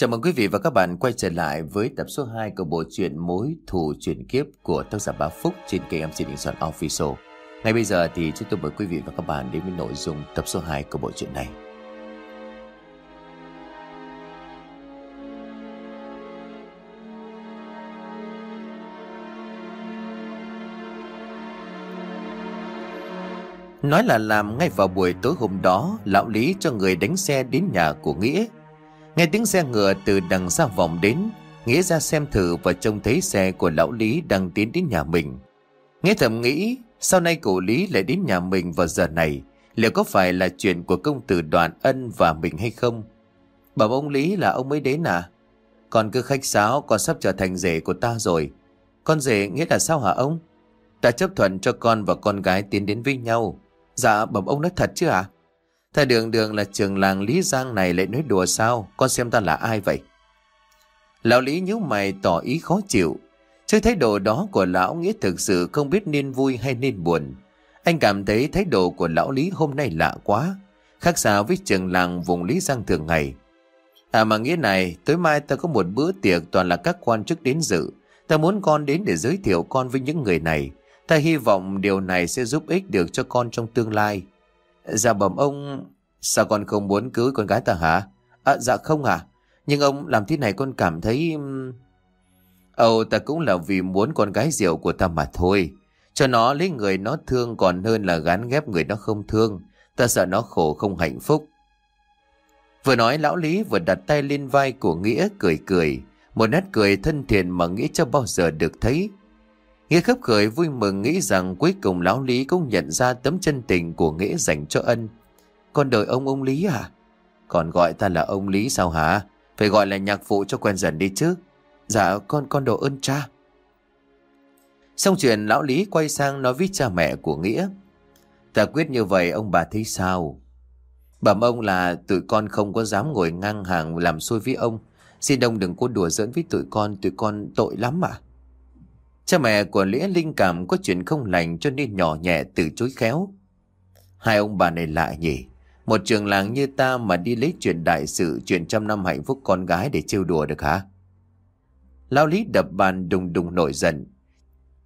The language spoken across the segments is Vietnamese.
Chào mừng quý vị và các bạn quay trở lại với tập số 2 của bộ truyện Mối thù chuyển kiếp của tác giả Bá Phúc trên kênh MC Đình Soạn Official. Ngay bây giờ thì chúng tôi mời quý vị và các bạn đến với nội dung tập số 2 của bộ truyện này. Nói là làm ngay vào buổi tối hôm đó, lão Lý cho người đánh xe đến nhà của Nghĩa. Nghe tiếng xe ngựa từ đằng xa vòng đến, Nghĩa ra xem thử và trông thấy xe của lão Lý đang tiến đến nhà mình. Nghĩa thầm nghĩ, sau này cụ Lý lại đến nhà mình vào giờ này, liệu có phải là chuyện của công tử đoàn ân và mình hay không? Bảo ông Lý là ông mới đến à? Còn cứ khách sáo, con sắp trở thành rể của ta rồi. Con rể nghĩa là sao hả ông? Ta chấp thuận cho con và con gái tiến đến với nhau. Dạ bẩm ông nói thật chứ à Thầy đường đường là trường làng Lý Giang này lại nói đùa sao? Con xem ta là ai vậy? Lão Lý nhíu mày tỏ ý khó chịu. Trước thái độ đó của lão, Nghĩa thực sự không biết nên vui hay nên buồn. Anh cảm thấy thái độ của lão Lý hôm nay lạ quá, Khác xa với trường làng vùng Lý Giang thường ngày. À mà Nghĩa này, Tối mai ta có một bữa tiệc toàn là các quan chức đến dự. Ta muốn con đến để giới thiệu con với những người này. Ta hy vọng điều này sẽ giúp ích được cho con trong tương lai. Dạ bẩm ông, sao con không muốn cưới con gái ta hả? À, dạ không à, nhưng ông làm thế này con cảm thấy... Ồ, ta cũng là vì muốn con gái rượu của ta mà thôi. Cho nó lấy người nó thương còn hơn là gán ghép người nó không thương. Ta sợ nó khổ không hạnh phúc. Vừa nói lão Lý vừa đặt tay lên vai của Nghĩa cười cười. Một nét cười thân thiện mà Nghĩa chưa bao giờ được thấy. Nghĩa khấp khởi vui mừng nghĩ rằng cuối cùng lão Lý cũng nhận ra tấm chân tình của Nghĩa dành cho ân. Con đợi ông ông Lý à? Còn gọi ta là ông Lý sao hả? Phải gọi là nhạc phụ cho quen dần đi chứ. Dạ con con đồ ơn cha. Xong chuyện lão Lý quay sang nói với cha mẹ của Nghĩa. Ta quyết như vậy ông bà thấy sao? Bẩm ông là tụi con không có dám ngồi ngang hàng làm xôi với ông. Xin ông đừng có đùa giỡn với tụi con, tụi con tội lắm à? Cha mẹ của Lĩa linh cảm có chuyện không lành cho nên nhỏ nhẹ từ chối khéo. Hai ông bà này lạ nhỉ. Một trường làng như ta mà đi lấy chuyện đại sự, chuyện trăm năm hạnh phúc con gái để trêu đùa được hả? Lao Lý đập bàn đùng đùng nổi giận.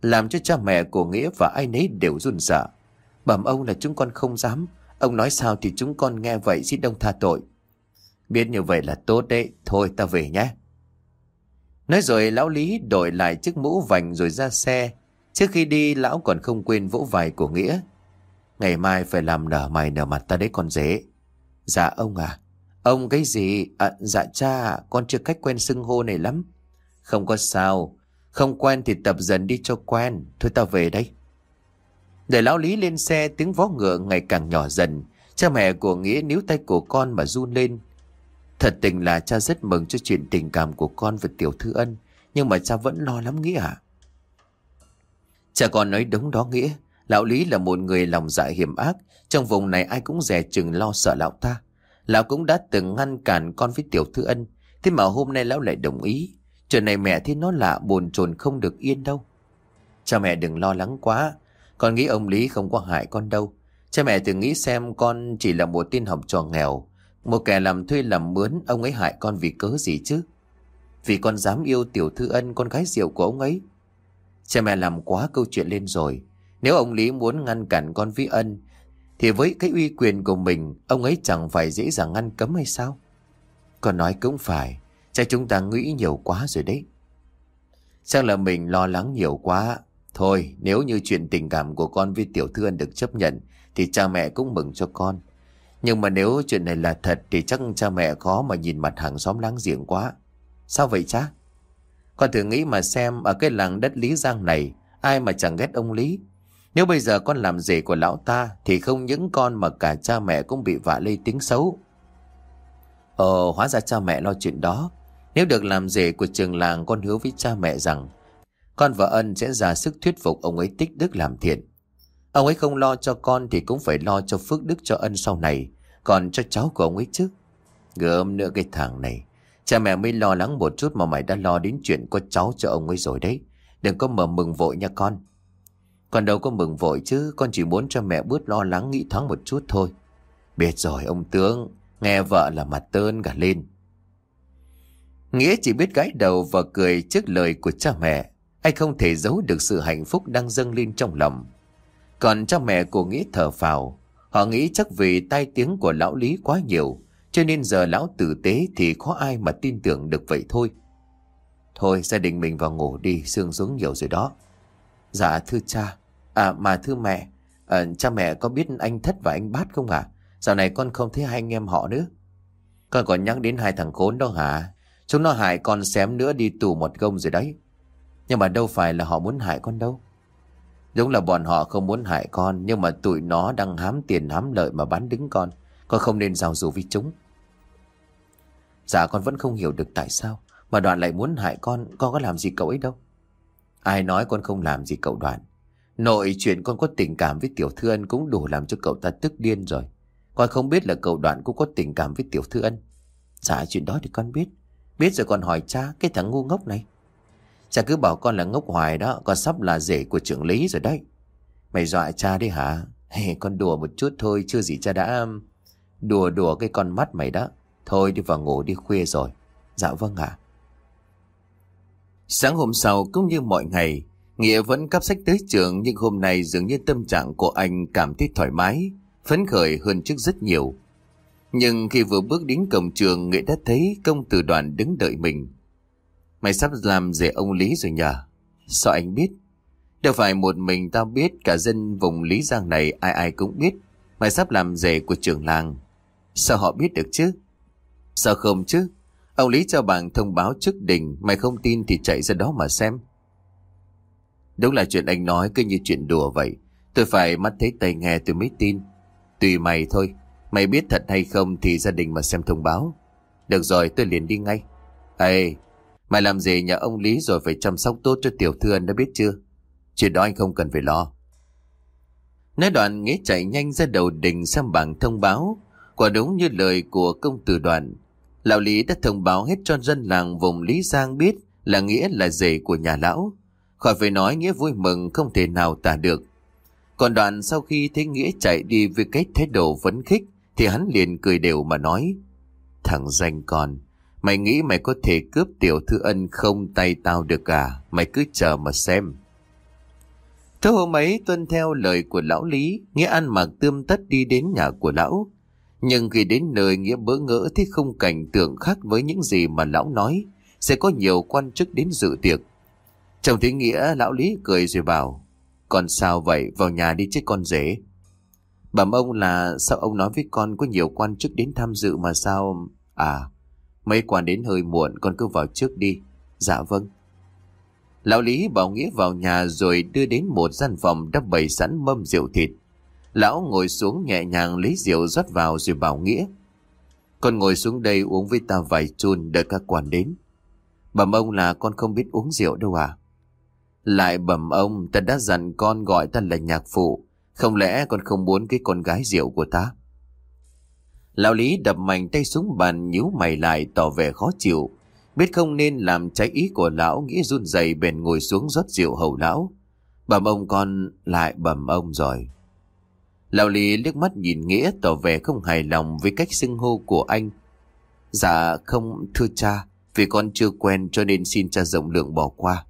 Làm cho cha mẹ của Nghĩa và ai nấy đều run sợ. Bẩm ông là chúng con không dám. Ông nói sao thì chúng con nghe vậy xin đông tha tội. Biết như vậy là tốt đấy. Thôi ta về nhé. Nói rồi lão Lý đổi lại chiếc mũ vành rồi ra xe. Trước khi đi lão còn không quên vỗ vai của Nghĩa. Ngày mai phải làm nở mày nở mặt ta đấy con dễ. Dạ ông à. Ông cái gì? À, dạ cha, con chưa cách quen xưng hô này lắm. Không có sao. Không quen thì tập dần đi cho quen. Thôi ta về đây. Để lão Lý lên xe tiếng vó ngựa ngày càng nhỏ dần. Cha mẹ của Nghĩa níu tay của con mà run lên. Thật tình là cha rất mừng cho chuyện tình cảm của con và Tiểu Thư Ân. Nhưng mà cha vẫn lo lắm Nghĩa à? Cha con nói đúng đó Nghĩa. Lão Lý là một người lòng dạ hiểm ác. Trong vùng này ai cũng dè chừng lo sợ lão ta. Lão cũng đã từng ngăn cản con với Tiểu Thư Ân. Thế mà hôm nay lão lại đồng ý. Chuyện này mẹ thấy nó lạ bồn chồn không được yên đâu. Cha mẹ đừng lo lắng quá. Con nghĩ ông Lý không có hại con đâu. Cha mẹ từng nghĩ xem con chỉ là một tin học trò nghèo. Một kẻ làm thuê làm mướn, Ông ấy hại con vì cớ gì chứ? Vì con dám yêu tiểu thư ân, Con gái diệu của ông ấy. Cha mẹ làm quá câu chuyện lên rồi. Nếu ông Lý muốn ngăn cản con với ân, Thì với cái uy quyền của mình, Ông ấy chẳng phải dễ dàng ngăn cấm hay sao? Con nói cũng phải, Chắc chúng ta nghĩ nhiều quá rồi đấy. Chắc là mình lo lắng nhiều quá. Thôi, nếu như chuyện tình cảm của con với tiểu thư ân được chấp nhận, Thì cha mẹ cũng mừng cho con nhưng mà nếu chuyện này là thật thì chắc cha mẹ khó mà nhìn mặt hàng xóm láng giềng quá. Sao vậy cha? Con thử nghĩ mà xem ở cái làng đất Lý Giang này ai mà chẳng ghét ông Lý. Nếu bây giờ con làm rể của lão ta thì không những con mà cả cha mẹ cũng bị vạ lây tiếng xấu. Ờ, hóa ra cha mẹ lo chuyện đó. Nếu được làm rể của trường làng con hứa với cha mẹ rằng con và ân sẽ ra sức thuyết phục ông ấy tích đức làm thiện. Ông ấy không lo cho con thì cũng phải lo cho phước đức cho ân sau này. Còn cho cháu của ông ấy chứ. Gớm nữa cái thằng này. Cha mẹ mới lo lắng một chút mà mày đã lo đến chuyện có cháu cho ông ấy rồi đấy. Đừng có mở mừng vội nha con. Con đâu có mừng vội chứ. Con chỉ muốn cho mẹ bớt lo lắng, nghĩ thoáng một chút thôi. Biết rồi, ông tướng. Nghe vợ là mặt tơn cả lên. Nghĩa chỉ biết gãi đầu và cười trước lời của cha mẹ. Anh không thể giấu được sự hạnh phúc đang dâng lên trong lòng. Còn cha mẹ của Nghĩa thở phào. Họ nghĩ chắc vì tai tiếng của lão Lý quá nhiều. Cho nên giờ lão tử tế thì khó ai mà tin tưởng được vậy thôi. Thôi gia đình mình vào ngủ đi, sương xuống nhiều rồi đó. Dạ thưa cha, à mà thưa mẹ, à, cha mẹ có biết anh Thất và anh Bát không à? Dạo này con không thấy hai anh em họ nữa. Con còn nhắc đến hai thằng khốn đó hả? Chúng nó hại con xém nữa đi tù một gông rồi đấy. Nhưng mà đâu phải là họ muốn hại con đâu. Đúng là bọn họ không muốn hại con, Nhưng mà tụi nó đang hám tiền, hám lợi mà bán đứng con. Con không nên giao du với chúng. Dạ con vẫn không hiểu được tại sao Mà đoạn lại muốn hại con. Con có làm gì cậu ấy đâu? Ai nói con không làm gì cậu đoạn? Nội chuyện con có tình cảm với Tiểu Thư Ân Cũng đủ làm cho cậu ta tức điên rồi. Con không biết là cậu đoạn cũng có tình cảm với Tiểu Thư Ân. Dạ chuyện đó thì con biết. Biết rồi còn hỏi cha, Cái thằng ngu ngốc này. Cha cứ bảo con là ngốc hoài đó Con sắp là rể của trưởng lý rồi đấy. Mày dọa cha đi hả? Hey, Con đùa một chút thôi Chưa gì cha đã um, Đùa đùa cái con mắt mày đó. Thôi đi vào ngủ đi khuya rồi. Dạ vâng ạ. Sáng hôm sau cũng như mọi ngày Nghĩa vẫn cắp sách tới trường Nhưng hôm nay dường như tâm trạng của anh cảm thấy thoải mái Phấn khởi hơn trước rất nhiều. Nhưng khi vừa bước đến cổng trường Nghĩa đã thấy công tử đoàn đứng đợi mình. Mày sắp làm rể ông Lý rồi nhờ. Sao anh biết? Đâu phải một mình tao biết Cả dân vùng Lý Giang này ai ai cũng biết. Mày sắp làm rể của trưởng làng. Sao họ biết được chứ? Sao không chứ? Ông Lý cho bảng thông báo trước đình Mày không tin thì chạy ra đó mà xem. Đúng là chuyện anh nói cứ như chuyện đùa vậy. Tôi phải mắt thấy tay nghe tôi mới tin. Tùy mày thôi. Mày biết thật hay không thì gia đình mà xem thông báo. Được rồi, tôi liền đi ngay. Ê Mày làm gì nhà ông Lý rồi phải chăm sóc tốt cho tiểu thư anh đã biết chưa? Chuyện đó anh không cần phải lo. Nói đoạn nghĩa chạy nhanh ra đầu đình xem bảng thông báo. Quả đúng như lời của công tử đoàn. Lão Lý đã thông báo hết cho dân làng vùng Lý Giang biết là nghĩa là rể của nhà lão. Khỏi phải nói nghĩa vui mừng không thể nào tả được. Còn đoạn sau khi thấy Nghĩa chạy đi với cái thái độ vấn khích thì hắn liền cười đều mà nói Thằng danh con, Mày nghĩ mày có thể cướp tiểu thư ân không tay tao được à? Mày cứ chờ mà xem. Thế hôm ấy tuân theo lời của lão Lý, Nghĩa ăn mặc tươm tất đi đến nhà của lão. Nhưng khi đến nơi Nghĩa bỡ ngỡ thấy không cảnh tượng khác với những gì mà lão nói, sẽ có nhiều quan chức đến dự tiệc. Trong thế Nghĩa, lão Lý cười rồi bảo, còn sao vậy, vào nhà đi chứ con rể. Bẩm ông là sao ông nói với con có nhiều quan chức đến tham dự mà sao... À, Mấy quan đến hơi muộn, con cứ vào trước đi. Dạ vâng. Lão Lý bảo Nghĩa vào nhà rồi đưa đến một gian phòng đắp bày sẵn mâm rượu thịt. Lão ngồi xuống nhẹ nhàng lấy rượu rót vào rồi bảo Nghĩa, Con ngồi xuống đây uống với ta vài chun, đợi các quan đến. Bẩm ông là, con không biết uống rượu đâu à. Lại bẩm ông, ta đã dặn con gọi ta là nhạc phụ, Không lẽ con không muốn cái con gái rượu của ta? Lão Lý đập mạnh tay xuống bàn nhíu mày lại tỏ vẻ khó chịu. Biết không nên làm trái ý của lão nghĩ run rẩy bèn ngồi xuống rót rượu hầu lão. Bẩm ông con lại bẩm ông rồi. Lão Lý liếc mắt nhìn Nghĩa tỏ vẻ không hài lòng với cách xưng hô của anh. Dạ không thưa cha, vì con chưa quen cho nên xin cha rộng lượng bỏ qua.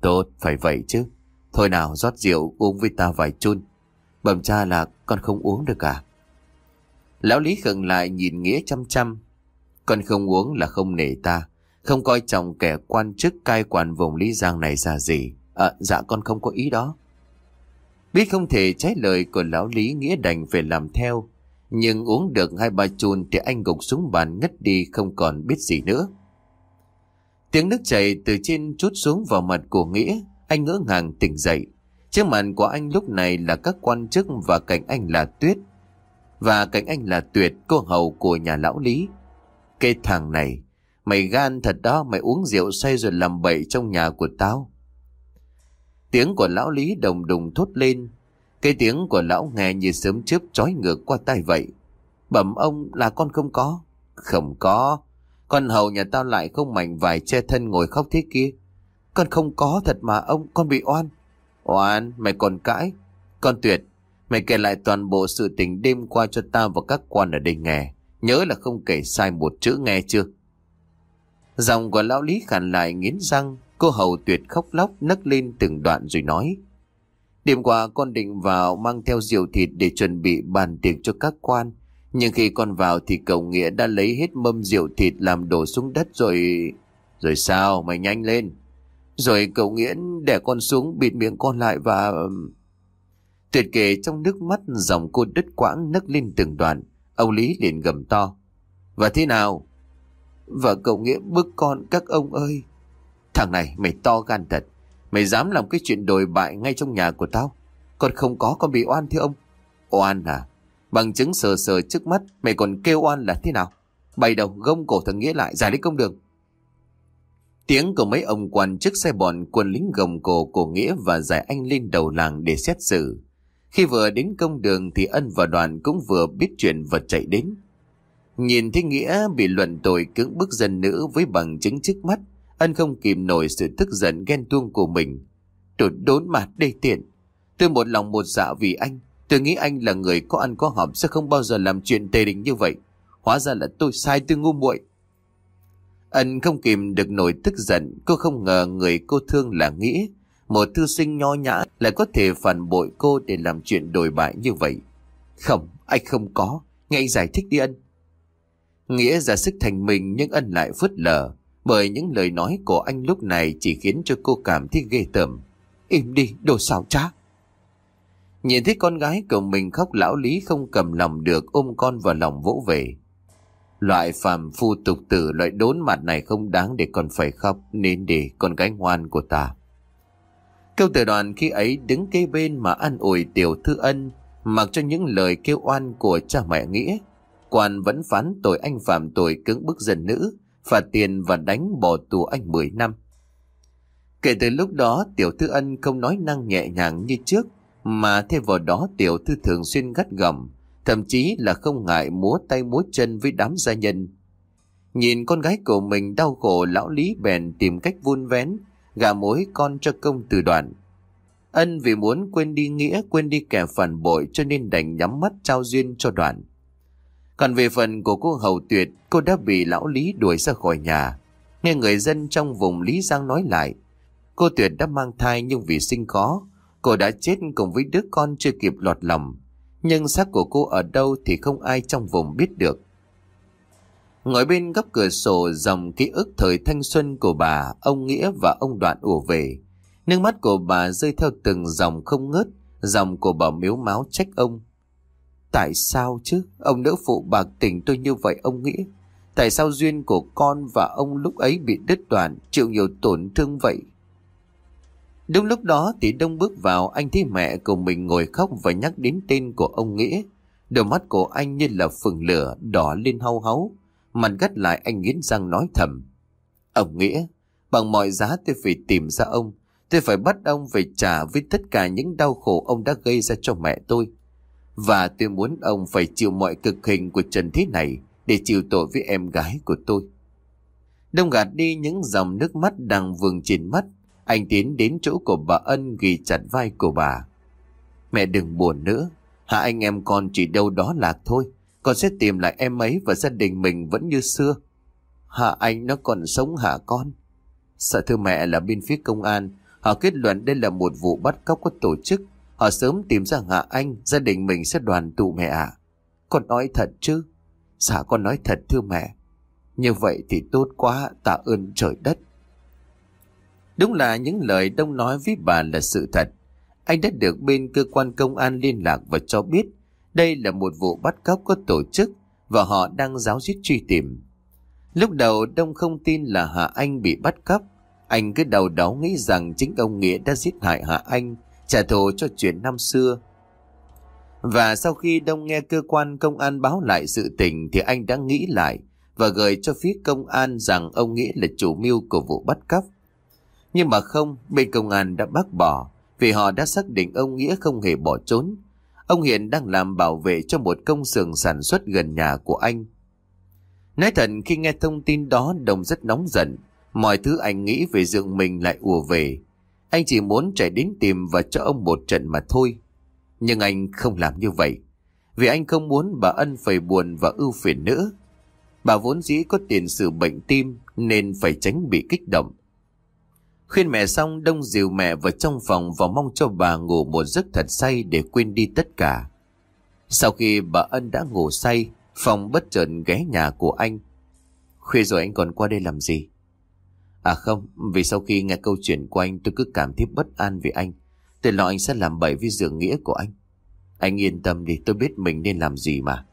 Tốt, phải vậy chứ. Thôi nào rót rượu uống với ta vài chun. Bẩm cha là con không uống được à? Lão Lý khựng lại nhìn Nghĩa chăm chăm. Con không uống là không nể ta. Không coi trọng kẻ quan chức cai quản vùng Lý Giang này ra gì. À, dạ con không có ý đó. Biết không thể trái lời của lão Lý Nghĩa đành phải làm theo. Nhưng uống được hai ba chun thì anh gục xuống bàn ngất đi không còn biết gì nữa. Tiếng nước chảy từ trên chút xuống vào mặt của Nghĩa. Anh ngỡ ngàng tỉnh dậy. Trước mặt của anh lúc này là các quan chức và cạnh anh là Tuyết. Và cạnh anh là Tuyệt, cô hầu của nhà lão Lý. Cái thằng này, mày gan thật đó, mày uống rượu say rồi làm bậy trong nhà của tao. Tiếng của lão Lý đồng đùng thốt lên. Cái tiếng của lão nghe như sớm chớp trói ngược qua tai vậy. Bẩm ông là con không có. Không có. Con hầu nhà tao lại không mảnh vải che thân ngồi khóc thế kia. Con không có thật mà ông, con bị oan. Oan, mày còn cãi. Con tuyệt, Mày kể lại toàn bộ sự tình đêm qua cho ta và các quan ở đây nghe. Nhớ là không kể sai một chữ nghe chưa? Giọng của lão lý khàn lại nghiến răng, cô hầu tuyệt khóc lóc nấc lên từng đoạn rồi nói. Đêm qua con định vào mang theo rượu thịt để chuẩn bị bàn tiệc cho các quan. Nhưng khi con vào thì cậu Nghĩa đã lấy hết mâm rượu thịt làm đổ xuống đất rồi... Rồi sao? Mày nhanh lên. Rồi cậu Nghĩa để con xuống bịt miệng con lại và... Tuyệt kể trong nước mắt dòng cô đứt quãng nấc lên từng đoạn. Ông Lý liền gầm to. Và thế nào? vợ cậu Nghĩa bức con các ông ơi. Thằng này, mày to gan thật. Mày dám làm cái chuyện đồi bại ngay trong nhà của tao. Còn không có, con bị oan thưa ông. Oan à? Bằng chứng sờ sờ trước mắt, mày còn kêu oan là thế nào? Bày đầu gông cổ thằng Nghĩa lại giải lấy công đường. Tiếng của mấy ông quan chức xe bọn quân lính gồng cổ của Nghĩa và giải anh lên đầu làng để xét xử. Khi vừa đến công đường thì ân và đoàn cũng vừa biết chuyện và chạy đến. Nhìn thấy Nghĩa bị luận tội cưỡng bức dân nữ với bằng chứng trước mắt, ân không kìm nổi sự tức giận ghen tuông của mình. Tôi đốn mặt đê tiện. Tôi một lòng một dạ vì anh. Tôi nghĩ anh là người có ăn có học sẽ không bao giờ làm chuyện tề đình như vậy. Hóa ra là tôi sai tôi ngu muội. Ân không kìm được nổi tức giận, cô không ngờ người cô thương là Nghĩa. Một thư sinh nho nhã lại có thể phản bội cô để làm chuyện đồi bại như vậy. Không, anh không có. Nghe anh giải thích đi ân. Nghĩa ra sức thành mình nhưng ân lại phớt lờ. Bởi những lời nói của anh lúc này chỉ khiến cho cô cảm thấy ghê tởm. Im đi, đồ xào trá. Nhìn thấy con gái của mình khóc lão lý không cầm lòng được ôm con vào lòng vỗ về. Loại phàm phu tục tử loại đốn mặt này không đáng để con phải khóc nên để con gái ngoan của ta. Câu tử đoàn khi ấy đứng kế bên mà ăn ủi tiểu thư ân mặc cho những lời kêu oan của cha mẹ nghĩa. Quan vẫn phán tội anh phạm tội cưỡng bức dân nữ, phạt tiền và đánh bỏ tù anh 10 năm. Kể từ lúc đó tiểu thư ân không nói năng nhẹ nhàng như trước mà thêm vào đó tiểu thư thường xuyên gắt gỏng thậm chí là không ngại múa tay múa chân với đám gia nhân. Nhìn con gái của mình đau khổ lão lý bèn tìm cách vun vén, gà mối con cho công từ đoàn Ân vì muốn quên đi nghĩa, quên đi kẻ phản bội cho nên đành nhắm mắt trao duyên cho đoàn Còn về phần của cô Hầu Tuyệt, cô đã bị lão Lý đuổi ra khỏi nhà. Nghe người dân trong vùng Lý Giang nói lại, cô Tuyệt đã mang thai nhưng vì sinh khó, cô đã chết cùng với đứa con chưa kịp lọt lòng. Nhưng xác của cô ở đâu thì không ai trong vùng biết được. Ngồi bên góc cửa sổ dòng ký ức thời thanh xuân của bà, ông Nghĩa và ông Đoạn ùa về. Nước mắt của bà rơi theo từng dòng không ngớt, dòng của bà miếu máu trách ông. Tại sao chứ? Ông đỡ phụ bạc tình tôi như vậy ông Nghĩa. Tại sao duyên của con và ông lúc ấy bị đứt đoạn, chịu nhiều tổn thương vậy? Đúng lúc đó thì Đông bước vào anh thấy mẹ của mình ngồi khóc và nhắc đến tên của ông Nghĩa. Đôi mắt của anh như là phừng lửa đỏ lên hau háu. Mặt gắt lại anh nghiến răng nói thầm. Ông Nghĩa, bằng mọi giá tôi phải tìm ra ông. Tôi phải bắt ông về trả với tất cả những đau khổ ông đã gây ra cho mẹ tôi. Và tôi muốn ông phải chịu mọi cực hình của trần thế này để chịu tội với em gái của tôi. Đông gạt đi những dòng nước mắt đang vương trên mắt anh tiến đến chỗ của bà Ân ghi chặt vai của bà. Mẹ đừng buồn nữa. Hạ anh em con chỉ đâu đó lạc thôi. Con sẽ tìm lại em ấy và gia đình mình vẫn như xưa. Hạ anh nó còn sống hả con? Sợ thưa mẹ là bên phía công an. Họ kết luận đây là một vụ bắt cóc có tổ chức. Họ sớm tìm ra Hạ Anh, gia đình mình sẽ đoàn tụ mẹ ạ. Con nói thật chứ? Dạ con nói thật thưa mẹ. Như vậy thì tốt quá, tạ ơn trời đất. Đúng là những lời Đông nói với bà là sự thật. Anh đã được bên cơ quan công an liên lạc và cho biết đây là một vụ bắt cóc có tổ chức và họ đang giáo diết truy tìm. Lúc đầu Đông không tin là Hạ Anh bị bắt cóc. Anh cứ đầu đó nghĩ rằng chính ông Nghĩa đã giết hại Hạ Anh, trả thù cho chuyện năm xưa. Và sau khi Đông nghe cơ quan công an báo lại sự tình thì anh đã nghĩ lại và gửi cho phía công an rằng ông Nghĩa là chủ mưu của vụ bắt cóc. Nhưng mà không, bên công an đã bác bỏ vì họ đã xác định ông Nghĩa không hề bỏ trốn. Ông hiện đang làm bảo vệ cho một công xưởng sản xuất gần nhà của anh. Nói thật, khi nghe thông tin đó, Đồng rất nóng giận. Mọi thứ anh nghĩ về dựng mình lại ùa về. Anh chỉ muốn chạy đến tìm và cho ông một trận mà thôi. Nhưng anh không làm như vậy. Vì anh không muốn bà Ân phải buồn và ưu phiền nữa. Bà vốn dĩ có tiền sử bệnh tim nên phải tránh bị kích động. Khuyên mẹ xong đông dìu mẹ vào trong phòng và mong cho bà ngủ một giấc thật say để quên đi tất cả. Sau khi bà Ân đã ngủ say, phòng bất chợt ghé nhà của anh. Khuya rồi anh còn qua đây làm gì? À không, vì sau khi nghe câu chuyện của anh tôi cứ cảm thấy bất an về anh. Tôi lo anh sẽ làm bậy với dường nghĩa của anh. Anh yên tâm đi, tôi biết mình nên làm gì mà.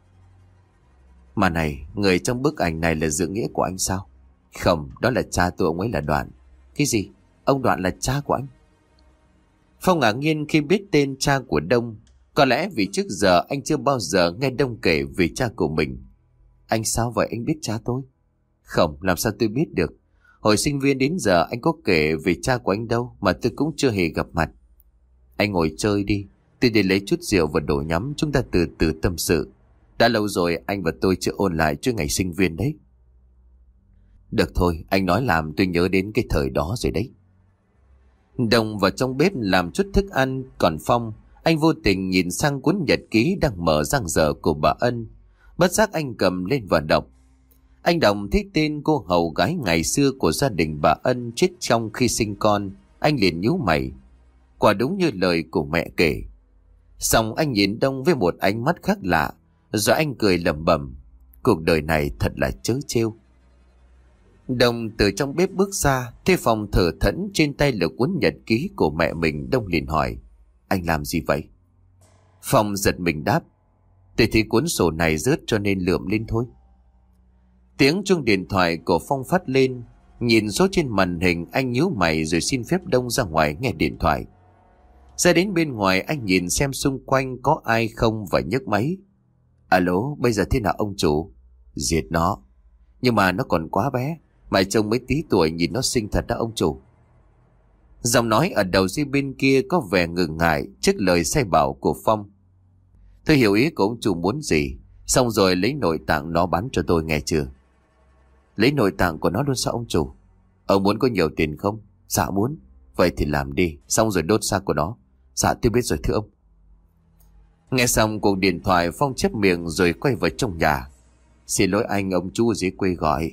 Mà này, người trong bức ảnh này là dường nghĩa của anh sao? Không, đó là cha tôi ông ấy là Đoạn. Cái gì? Ông Đoạn là cha của anh? Phong ngạc nhiên khi biết tên cha của Đông. Có lẽ vì trước giờ anh chưa bao giờ nghe Đông kể về cha của mình. Anh sao vậy anh biết cha tôi? Không, làm sao tôi biết được? Hồi sinh viên đến giờ anh có kể về cha của anh đâu mà tôi cũng chưa hề gặp mặt. Anh ngồi chơi đi, tôi để lấy chút rượu và đồ nhắm chúng ta từ từ tâm sự. Đã lâu rồi anh và tôi chưa ôn lại trước ngày sinh viên đấy. Được thôi, anh nói làm tôi nhớ đến cái thời đó rồi đấy. Đồng vào trong bếp làm chút thức ăn, còn Phong, anh vô tình nhìn sang cuốn nhật ký đang mở răng dở của bà Ân. Bất giác anh cầm lên và đọc. Anh Đồng thấy tên cô hầu gái ngày xưa của gia đình bà Ân chết trong khi sinh con. Anh liền nhíu mày. Quả đúng như lời của mẹ kể. Xong anh nhìn Đông với một ánh mắt khác lạ. Rồi anh cười lẩm bẩm. Cuộc đời này thật là chớ trêu. Đồng từ trong bếp bước ra, thấy phòng thở thẫn trên tay là cuốn nhật ký của mẹ mình. Đông liền hỏi, anh làm gì vậy? Phong giật mình đáp, tôi thấy cuốn sổ này rớt cho nên lượm lên thôi. Tiếng chuông điện thoại của Phong phát lên, nhìn số trên màn hình anh nhíu mày rồi xin phép Đông ra ngoài nghe điện thoại. Ra đến bên ngoài anh nhìn xem xung quanh có ai không và nhấc máy. Alo, bây giờ thế nào ông chủ? Diệt nó. Nhưng mà nó còn quá bé. Mày trông mấy tí tuổi nhìn nó xinh thật đó ông chủ. Giọng nói ở đầu dây bên kia có vẻ ngừng ngại trước lời say bảo của Phong. Tôi hiểu ý của ông chủ muốn gì. Xong rồi lấy nội tạng nó bán cho tôi nghe chưa? Lấy nội tạng của nó luôn sao ông chủ? Ông muốn có nhiều tiền không? Dạ muốn. Vậy thì làm đi. Xong rồi đốt xác của nó. Dạ tôi biết rồi thưa ông. Nghe xong cuộc điện thoại, Phong chép miệng rồi quay vào trong nhà. Xin lỗi anh, ông chú dưới quê gọi.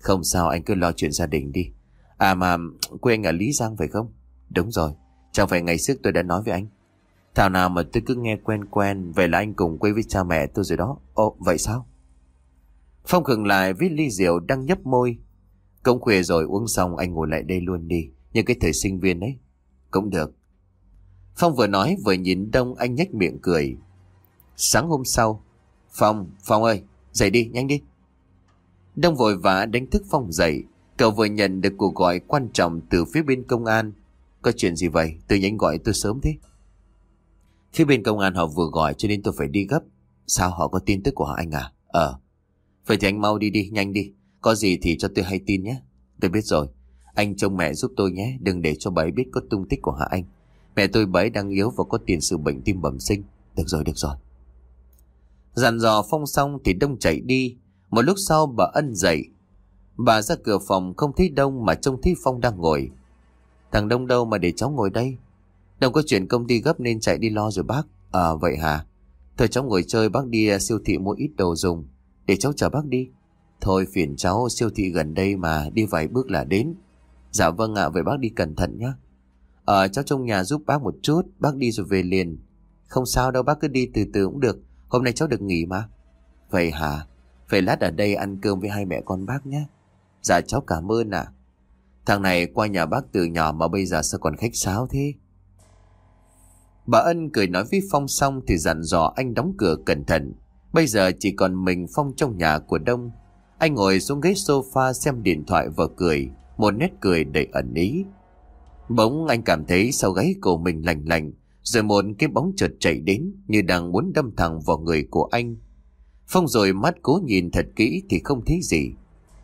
Không sao anh cứ lo chuyện gia đình đi. À mà quê anh ở Lý Giang phải không? Đúng rồi. Chẳng phải ngày trước tôi đã nói với anh. Thảo nào mà tôi cứ nghe quen quen. Vậy là anh cùng quê với cha mẹ tôi rồi đó. Ồ vậy sao? Phong khừng lại với ly rượu đang nhấp môi. Công khuya rồi uống xong anh ngồi lại đây luôn đi. Như cái thời sinh viên ấy. Cũng được. Phong vừa nói vừa nhìn Đông anh nhếch miệng cười. Sáng hôm sau. Phong, Phong ơi, dậy đi, nhanh đi. Đông vội vã đánh thức Phong dậy. Cậu vừa nhận được cuộc gọi quan trọng từ phía bên công an. Có chuyện gì vậy? Tự nhánh gọi tôi sớm thế. Phía bên công an họ vừa gọi cho nên tôi phải đi gấp. Sao họ có tin tức của họ anh à? Ờ. Vậy thì anh mau đi đi, nhanh đi. Có gì thì cho tôi hay tin nhé. Tôi biết rồi. Anh trông mẹ giúp tôi nhé. Đừng để cho bà ấy biết có tung tích của Hạ Anh. Mẹ tôi bà ấy đang yếu và có tiền sử bệnh tim bẩm sinh. Được rồi, được rồi. Dặn dò Phong xong thì Đông chạy đi. Một lúc sau bà ân dậy. Bà ra cửa phòng, không thấy Đông mà trông thấy Phong đang ngồi. Thằng Đông đâu mà để cháu ngồi đây? Đông có chuyện công ty gấp nên chạy đi lo rồi bác. À vậy hả? Thôi cháu ngồi chơi, bác đi à, siêu thị mua ít đồ dùng. Để cháu chờ bác đi. Thôi phiền cháu, siêu thị gần đây mà, đi vài bước là đến. Dạ vâng ạ, vậy bác đi cẩn thận nhé. Ờ cháu trong nhà giúp bác một chút, Bác đi rồi về liền Không sao đâu, bác cứ đi từ từ cũng được Hôm nay cháu được nghỉ mà Vậy hả về lát ở đây ăn cơm với hai mẹ con bác nhé. Dạ cháu cảm ơn ạ. Thằng này qua nhà bác từ nhỏ Mà bây giờ sao còn khách sáo thế? Bà Ân cười nói với Phong xong Thì dặn dò anh đóng cửa cẩn thận. Bây giờ chỉ còn mình Phong trong nhà của Đông. Anh ngồi xuống ghế sofa xem điện thoại và cười. Một nét cười đầy ẩn ý. Bỗng anh cảm thấy sau gáy cổ mình lành lành, rồi một cái bóng chợt chạy đến như đang muốn đâm thẳng vào người của anh. Phong rồi mắt cố nhìn thật kỹ thì không thấy gì.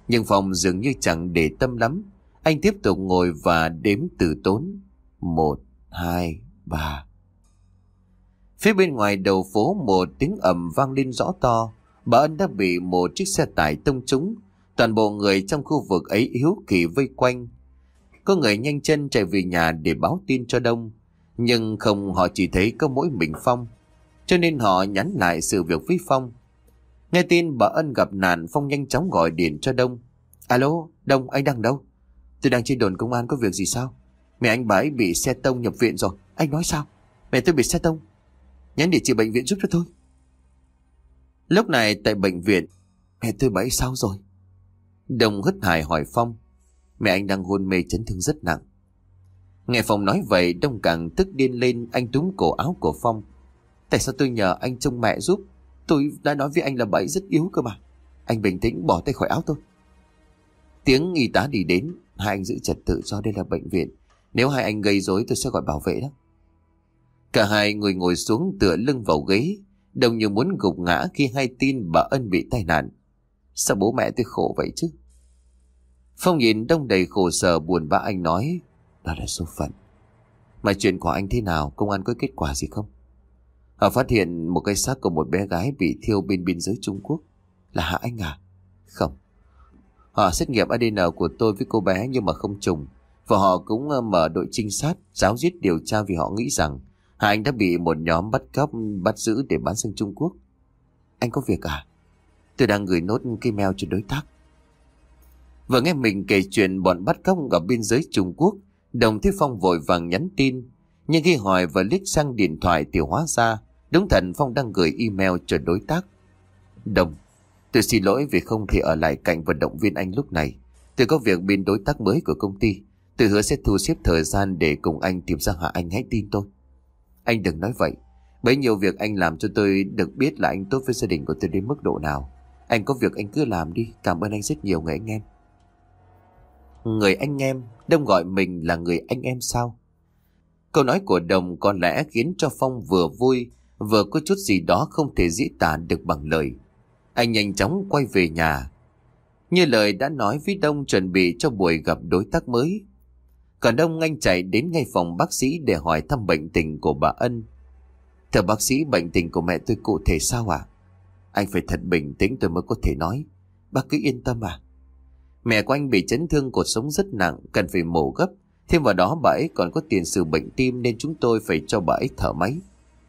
Nhưng Phong dường như chẳng để tâm lắm. Anh tiếp tục ngồi và đếm từ tốn. Một, hai, ba. Phía bên ngoài đầu phố một tiếng ầm vang lên rõ to. Bà Ân đã bị một chiếc xe tải tông trúng. Toàn bộ người trong khu vực ấy hiếu kỳ vây quanh. Có người nhanh chân chạy về nhà để báo tin cho Đông. Nhưng không họ chỉ thấy có mỗi mình Phong. Cho nên họ nhắn lại sự việc với Phong. Nghe tin bà Ân gặp nạn Phong nhanh chóng gọi điện cho Đông. Alo, Đông, anh đang đâu? Tôi đang trên đồn công an có việc gì sao? Mẹ anh bà ấy bị xe tông nhập viện rồi. Anh nói sao? Mẹ tôi bị xe tông. Nhắn địa chỉ bệnh viện giúp cho tôi. Lúc này tại bệnh viện, mẹ tôi bà ấy sao rồi? Đông hất hải hỏi Phong. Mẹ anh đang hôn mê chấn thương rất nặng. Nghe Phong nói vậy Đông càng tức điên lên Anh túm cổ áo của Phong Tại sao tôi nhờ anh trông mẹ giúp Tôi đã nói với anh là bà ấy rất yếu cơ mà. Anh bình tĩnh bỏ tay khỏi áo tôi. Tiếng y tá đi đến, Hai anh giữ trật tự cho đây là bệnh viện. Nếu hai anh gây rối, tôi sẽ gọi bảo vệ đó. Cả hai người ngồi xuống tựa lưng vào ghế, Đồng như muốn gục ngã khi hay tin bà Ân bị tai nạn. Sao bố mẹ tôi khổ vậy chứ? Phong nhìn đông đầy khổ sở buồn bã anh nói, Đó là số phận. Mà chuyện của anh thế nào, Công an có kết quả gì không? Họ phát hiện một cái xác của một bé gái Bị thiêu bên biên giới Trung Quốc. Là Hạ Anh à? Không. Họ xét nghiệm ADN của tôi với cô bé Nhưng mà không trùng. Và họ cũng ờ, mở đội trinh sát Giáo giết điều tra vì họ nghĩ rằng Hạ Anh đã bị một nhóm bắt cóc Bắt giữ để bán sang Trung Quốc. Anh có việc à? Tôi đang gửi nốt cái mail cho đối tác. Vừa nghe mình kể chuyện bọn bắt cóc ở biên giới Trung Quốc, Đồng Thế Phong vội vàng nhắn tin. Nhưng khi hỏi và liếc sang điện thoại thì hóa ra, đúng thần Phong đang gửi email cho đối tác. Đồng, tôi xin lỗi vì không thể ở lại cạnh vận động viên anh lúc này. Tôi có việc bên đối tác mới của công ty. Tôi hứa sẽ thu xếp thời gian để cùng anh tìm ra hạ anh hãy tin tôi. Anh đừng nói vậy. Bấy nhiêu việc anh làm cho tôi được biết là anh tốt với gia đình của tôi đến mức độ nào. Anh có việc anh cứ làm đi. Cảm ơn anh rất nhiều người anh em. Người anh em, Đông gọi mình là người anh em sao? Câu nói của Đồng có lẽ khiến cho Phong vừa vui, vừa có chút gì đó không thể dĩ tả được bằng lời. Anh nhanh chóng quay về nhà. Như lời đã nói với Đông chuẩn bị cho buổi gặp đối tác mới. Còn Đông anh chạy đến ngay phòng bác sĩ để hỏi thăm bệnh tình của bà Ân. Thưa bác sĩ bệnh tình của mẹ tôi cụ thể sao ạ? À? Anh phải thật bình tĩnh tôi mới có thể nói. Bác cứ yên tâm à. Mẹ của anh bị chấn thương cột sống rất nặng, cần phải mổ gấp. Thêm vào đó bà ấy còn có tiền sử bệnh tim nên chúng tôi phải cho bà ấy thở máy.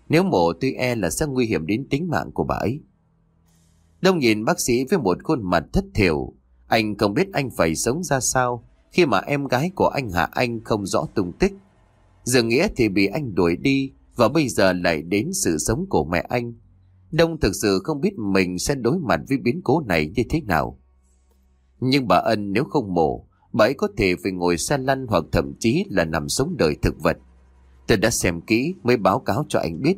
Nếu mổ tuy e là sẽ nguy hiểm đến tính mạng của bà ấy. Đông nhìn bác sĩ với một khuôn mặt thất thiểu. Anh không biết anh phải sống ra sao khi mà em gái của anh Hạ Anh không rõ tung tích. Dường nghĩa thì bị anh đuổi đi và bây giờ lại đến sự sống của mẹ anh. Đông thực sự không biết mình sẽ đối mặt với biến cố này như thế nào. Nhưng bà Ân nếu không mổ, bà ấy có thể phải ngồi xe lăn hoặc thậm chí là nằm sống đời thực vật. Tôi đã xem kỹ mới báo cáo cho anh biết.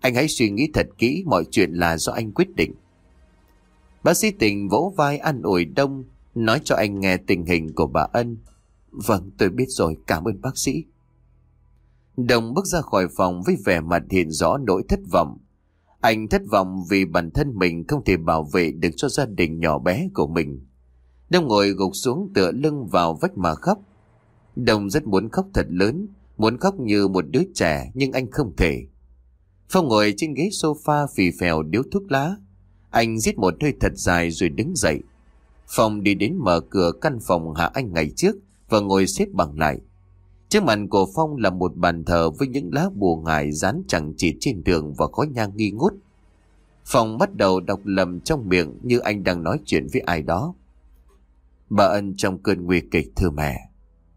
Anh hãy suy nghĩ thật kỹ mọi chuyện là do anh quyết định. Bác sĩ tình vỗ vai an ủi Đông, nói cho anh nghe tình hình của bà Ân. Vâng, tôi biết rồi, cảm ơn bác sĩ. Đồng bước ra khỏi phòng với vẻ mặt hiện rõ nỗi thất vọng. Anh thất vọng vì bản thân mình không thể bảo vệ được cho gia đình nhỏ bé của mình. Đông ngồi gục xuống tựa lưng vào vách mà khóc. đồng rất muốn khóc thật lớn, muốn khóc như một đứa trẻ, nhưng anh không thể. Phong ngồi trên ghế sofa phì phèo điếu thuốc lá. Anh giết một hơi thật dài rồi đứng dậy. Phong đi đến mở cửa căn phòng hạ anh ngày trước và ngồi xếp bằng lại. Trước mặt của Phong là một bàn thờ với những lá bùa ngải dán chẳng chỉ trên tường và khói nhang nghi ngút. Phong bắt đầu đọc lầm trong miệng như anh đang nói chuyện với ai đó. Bà Ân trong cơn nguy kịch, thưa mẹ.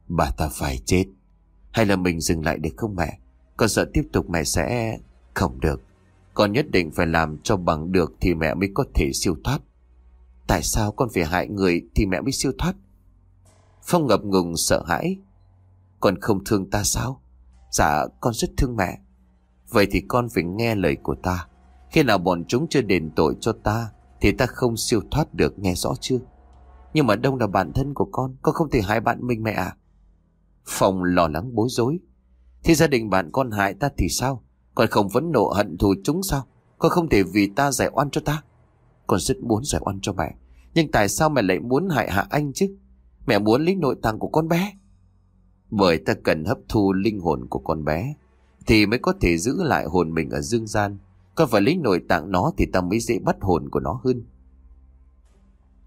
Bà ta phải chết. Hay là mình dừng lại được không mẹ? Con sợ tiếp tục mẹ sẽ... Không được. Con nhất định phải làm cho bằng được thì mẹ mới có thể siêu thoát. Tại sao con phải hại người thì mẹ mới siêu thoát? Phong ngập ngừng sợ hãi. Con không thương ta sao? Dạ con rất thương mẹ. Vậy thì con phải nghe lời của ta. Khi nào bọn chúng chưa đền tội cho ta thì ta không siêu thoát được, nghe rõ chưa? Nhưng mà Đông là bạn thân của con Con không thể hại bạn mình mẹ à Phong lo lắng bối rối. Thế gia đình bạn con hại ta thì sao? Con không vấn nộ hận thù chúng sao? Con không thể vì ta giải oan cho ta. Con rất muốn giải oan cho mẹ, Nhưng tại sao mẹ lại muốn hại hạ anh chứ? Mẹ muốn lấy nội tạng của con bé. Bởi ta cần hấp thu linh hồn của con bé, Thì mới có thể giữ lại hồn mình ở dương gian. Con phải lấy nội tạng nó Thì ta mới dễ bắt hồn của nó hơn.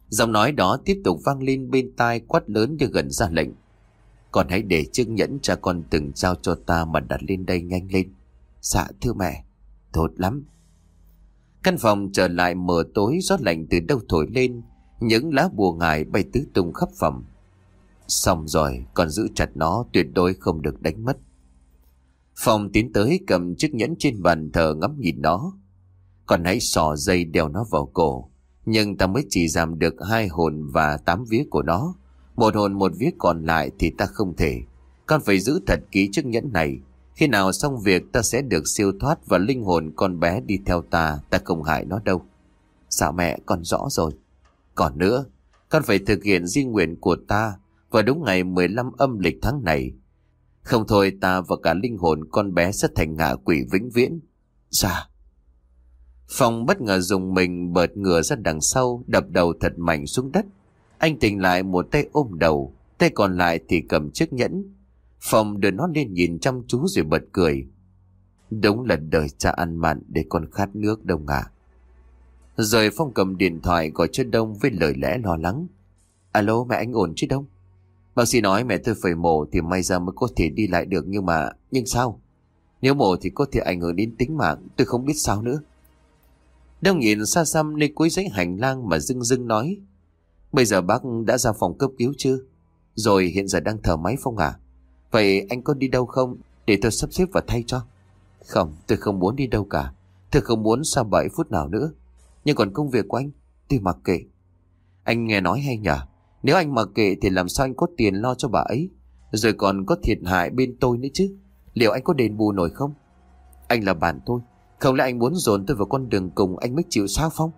Giọng nói đó tiếp tục vang lên bên tai quát lớn như gần ra lệnh. Con hãy để chiếc nhẫn cha con từng trao cho ta mà đặt lên đây nhanh lên. Dạ thưa mẹ, tốt lắm. Căn phòng trở lại mờ tối gió lạnh từ đâu thổi lên. Những lá bùa ngài bay tứ tung khắp phòng. Xong rồi còn giữ chặt nó tuyệt đối không được đánh mất. Phòng tiến tới cầm chiếc nhẫn trên bàn thờ ngắm nhìn nó. Còn hãy sò dây đeo nó vào cổ. Nhưng ta mới chỉ giảm được hai hồn và tám vía của nó. Một hồn một vía còn lại thì ta không thể. Con phải giữ thật kỹ chiếc nhẫn này. Khi nào xong việc, ta sẽ được siêu thoát Và linh hồn con bé đi theo ta. Ta không hại nó đâu. Sao mẹ, con rõ rồi. Còn nữa, Con phải thực hiện di nguyện của ta Vào đúng ngày 15 âm lịch tháng này. Không thôi ta và cả linh hồn con bé sẽ thành ngạ quỷ vĩnh viễn. Dạ. Phong bất ngờ dùng mình bợt ngửa ra đằng sau, Đập đầu thật mạnh xuống đất. Anh tỉnh lại một tay ôm đầu, Tay còn lại thì cầm chiếc nhẫn. Phong đưa nó lên nhìn chăm chú rồi bật cười. Đúng là đời cha ăn mặn để con khát nước đâu à? Rồi Phong cầm điện thoại gọi cho Đông với lời lẽ lo lắng. Alo, mẹ anh ổn chứ Đông? Bác sĩ nói mẹ tôi phải mổ thì may ra mới có thể đi lại được nhưng mà, Nhưng sao? Nếu mổ thì có thể ảnh hưởng đến tính mạng, Tôi không biết sao nữa. Đông nhìn xa xăm nơi cuối dãy hành lang mà dưng dưng nói. Bây giờ bác đã ra phòng cấp cứu chưa Rồi hiện giờ đang thở máy Phong à? Vậy anh có đi đâu không? Để tôi sắp xếp và thay cho. Không, tôi không muốn đi đâu cả. Tôi không muốn xa bảy phút nào nữa. Nhưng còn công việc của anh, Tôi mặc kệ. Anh nghe nói hay nhở Nếu anh mặc kệ thì làm sao anh có tiền lo cho bà ấy? Rồi còn có thiệt hại bên tôi nữa chứ. Liệu anh có đền bù nổi không? Anh là bạn tôi. Không lẽ anh muốn dồn tôi vào con đường cùng anh mới chịu sao Phong?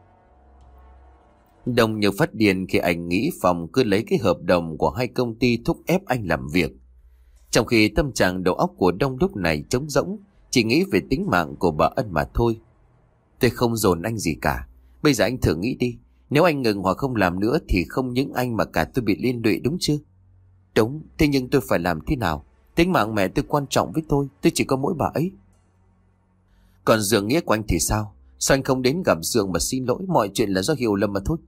Đồng như phát điên khi anh nghĩ phòng cứ lấy cái hợp đồng của hai công ty thúc ép anh làm việc trong khi tâm trạng đầu óc của Đông lúc này trống rỗng, chỉ nghĩ về tính mạng của bà Ân mà thôi. Tôi không dồn anh gì cả. Bây giờ anh thử nghĩ đi. Nếu anh ngừng hoặc không làm nữa thì không những anh mà cả tôi bị liên lụy đúng chưa? Đúng, thế nhưng tôi phải làm thế nào? Tính mạng mẹ tôi quan trọng với tôi, tôi chỉ có mỗi bà ấy. Còn Dượng nghĩa của anh thì sao? Sao anh không đến gặp Dượng mà xin lỗi mọi chuyện là do hiểu lầm mà thôi?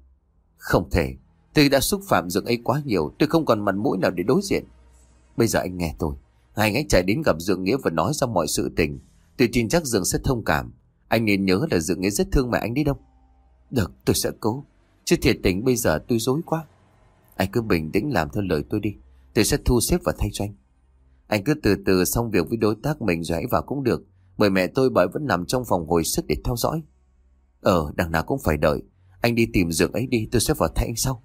Không thể, tôi đã xúc phạm Dượng ấy quá nhiều, tôi không còn mặt mũi nào để đối diện. Bây giờ anh nghe tôi. Hai anh chạy đến gặp Dượng Nghĩa và nói ra mọi sự tình. Tôi tin chắc Dượng sẽ thông cảm. Anh nên nhớ là Dượng Nghĩa rất thương mẹ anh đi đâu. Được, tôi sẽ cố. Chứ thiệt tình bây giờ tôi dối quá. Anh cứ bình tĩnh làm theo lời tôi đi. Tôi sẽ thu xếp và thay cho anh. Anh cứ từ từ xong việc với đối tác mình rồi hãy vào cũng được. Bởi mẹ tôi bởi vẫn nằm trong phòng hồi sức để theo dõi. Ờ, đằng nào cũng phải đợi. Anh đi tìm giường ấy đi, tôi sẽ vào thay anh sau.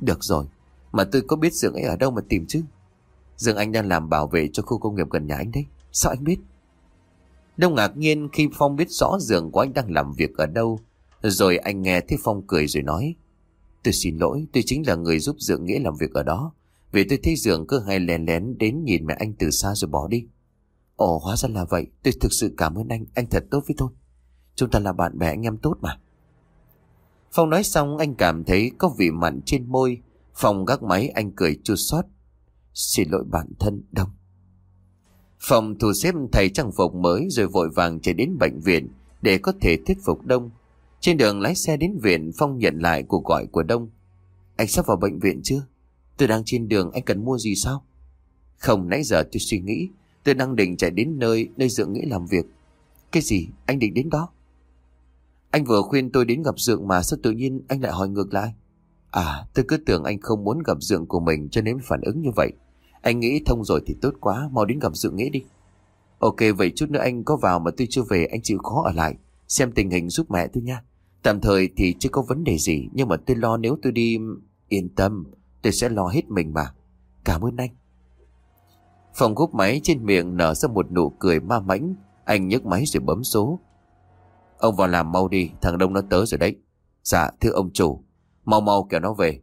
Được rồi, mà tôi có biết giường ấy ở đâu mà tìm chứ. Dương Anh đang làm bảo vệ cho khu công nghiệp gần nhà anh đấy. Sao anh biết? Đông ngạc nhiên khi Phong biết rõ giường của anh đang làm việc ở đâu. Rồi anh nghe thấy Phong cười rồi nói. Tôi xin lỗi, tôi chính là người giúp Dượng Nghĩa làm việc ở đó. Vì tôi thấy Dượng cứ hay lén lén đến nhìn mẹ anh từ xa rồi bỏ đi. Ồ, hóa ra là vậy. Tôi thực sự cảm ơn anh. Anh thật tốt với tôi. Chúng ta là bạn bè anh em tốt mà. Phong nói xong anh cảm thấy có vị mặn trên môi. Phong gác máy anh cười chua xót Xin lỗi bản thân, Đông Phong thu xếp thầy trang phục mới rồi vội vàng chạy đến bệnh viện để có thể thuyết phục Đông. Trên đường lái xe đến viện, Phong nhận lại cuộc gọi của Đông. Anh sắp vào bệnh viện chưa? Tôi đang trên đường, anh cần mua gì sao? Không, nãy giờ tôi suy nghĩ Tôi đang định chạy đến nơi nơi Dượng nghĩ làm việc Cái gì anh định đến đó anh vừa khuyên tôi đến gặp Dượng mà Sao tự nhiên anh lại hỏi ngược lại? À tôi cứ tưởng anh không muốn gặp Dượng của mình Cho nên phản ứng như vậy. Anh nghĩ thông rồi thì tốt quá, Mau đến gặp Dượng nghĩ đi. Ok, vậy chút nữa anh có vào mà tôi chưa về, Anh chịu khó ở lại. Xem tình hình giúp mẹ tôi nha. Tạm thời thì chưa có vấn đề gì, Nhưng mà tôi lo nếu tôi đi, Yên tâm, tôi sẽ lo hết mình mà. Cảm ơn anh. Phòng cúp máy trên miệng nở ra một nụ cười ma mãnh. Anh nhấc máy rồi bấm số. Ông vào làm mau đi, Thằng Đông nó tới rồi đấy. Dạ thưa ông chủ. Mau mau kéo nó về.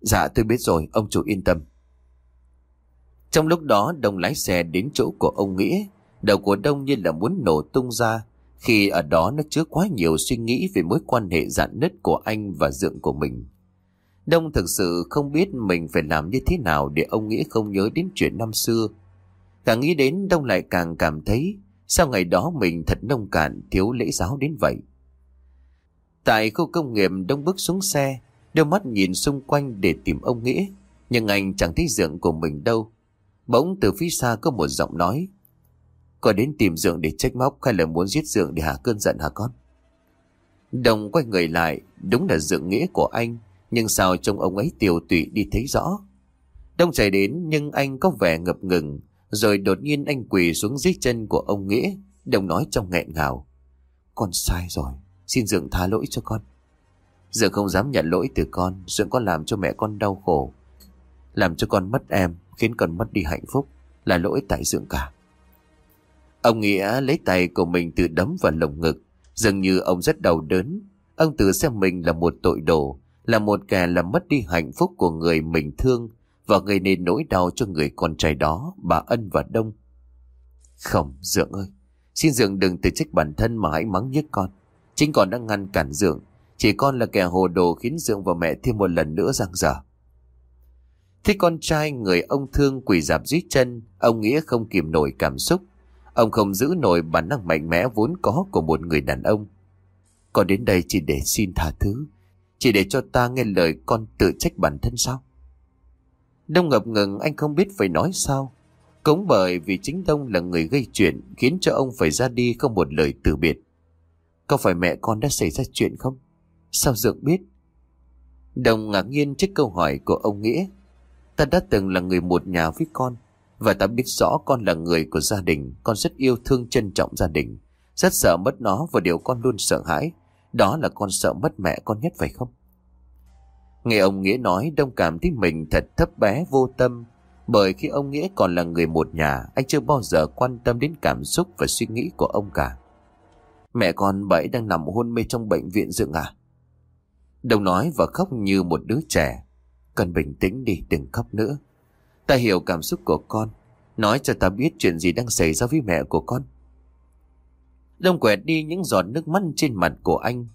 Dạ tôi biết rồi, ông chủ yên tâm. Trong lúc đó, Đông lái xe đến chỗ của ông Nghĩa. Đầu của Đông như là muốn nổ tung ra, Khi ở đó nó chứa quá nhiều suy nghĩ Về mối quan hệ dạn nứt của anh và dượng của mình. Đông thực sự không biết mình phải làm như thế nào Để ông Nghĩa không nhớ đến chuyện năm xưa. Càng nghĩ đến, Đông lại càng cảm thấy Sao ngày đó mình thật nông cạn Thiếu lễ giáo đến vậy? Tại khu công nghiệp Đông bước xuống xe Đôi mắt nhìn xung quanh để tìm ông Nghĩa. Nhưng anh chẳng thấy giường của mình đâu. Bỗng từ phía xa có một giọng nói. Có đến tìm giường để trách móc hay là muốn giết giường để hạ cơn giận hả con? Đồng quay người lại, đúng là giường nghĩa của anh, nhưng sao trông ông ấy tiều tụy đi thấy rõ. Đông chạy đến nhưng anh có vẻ ngập ngừng, rồi đột nhiên anh quỳ xuống dưới chân của ông Nghĩa, Đồng nói trong nghẹn ngào. Con sai rồi, xin Dượng tha lỗi cho con. Dượng không dám nhận lỗi từ con, Dượng có làm cho mẹ con đau khổ. Làm cho con mất em, khiến con mất đi hạnh phúc, là lỗi tại Dượng cả. Ông Nghĩa lấy tay của mình tự đấm vào lồng ngực, dường như ông rất đau đớn. Ông tự xem mình là một tội đồ, là một kẻ làm mất đi hạnh phúc của người mình thương và gây nên nỗi đau cho người con trai đó, bà Ân và Đông. Không, Dượng ơi, xin Dượng đừng tự trách bản thân mà hãy mắng nhức con. Chính con đã ngăn cản Dượng, chỉ con là kẻ hồ đồ khiến Dượng và mẹ thêm một lần nữa răng dở. Thế con trai người ông thương quỳ dạp dưới chân, ông Nghĩa không kìm nổi cảm xúc. Ông không giữ nổi bản năng mạnh mẽ vốn có của một người đàn ông. Con đến đây chỉ để xin tha thứ, chỉ để cho ta nghe lời con tự trách bản thân sao? Đông ngập ngừng, anh không biết phải nói sao. Cũng bởi vì chính Đông là người gây chuyện, khiến cho ông phải ra đi không một lời từ biệt. Có phải mẹ con đã xảy ra chuyện không? Sao Dượng biết? Đồng ngạc nhiên trước câu hỏi của ông Nghĩa. Ta đã từng là người một nhà với con. Và ta biết rõ con là người của gia đình. Con rất yêu thương trân trọng gia đình. Rất sợ mất nó và điều con luôn sợ hãi. Đó là con sợ mất mẹ con nhất phải không? Nghe ông Nghĩa nói Đông cảm thấy mình thật thấp bé vô tâm. Bởi khi ông Nghĩa còn là người một nhà, Anh chưa bao giờ quan tâm đến cảm xúc và suy nghĩ của ông cả. Mẹ con bảy đang nằm hôn mê trong bệnh viện dưỡng à? Đông nói và khóc như một đứa trẻ. Cần bình tĩnh đi, đừng khóc nữa. Ta hiểu cảm xúc của con. Nói cho ta biết chuyện gì đang xảy ra với mẹ của con. Đông quẹt đi những giọt nước mắt trên mặt của anh.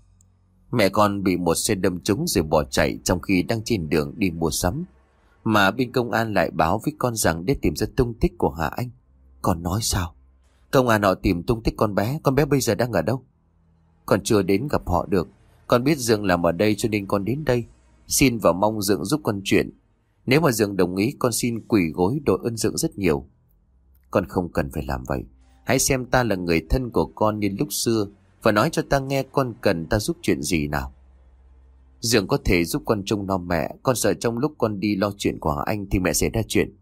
Mẹ con bị một xe đâm trúng rồi bỏ chạy trong khi đang trên đường đi mua sắm. Mà bên công an lại báo với con rằng để tìm ra tung tích của Hà Anh. Con nói sao? Công an họ tìm tung tích con bé, con bé bây giờ đang ở đâu? Con chưa đến gặp họ được. Con biết Dương làm ở đây cho nên con đến đây. Xin và mong Dương giúp con chuyện. Nếu mà Dương đồng ý con xin quỳ gối đội ơn Dương rất nhiều. Con không cần phải làm vậy. Hãy xem ta là người thân của con như lúc xưa và nói cho ta nghe con cần ta giúp chuyện gì nào. Dường có thể giúp con trông nom mẹ, Con sợ trong lúc con đi lo chuyện của anh Thì mẹ sẽ ra chuyện.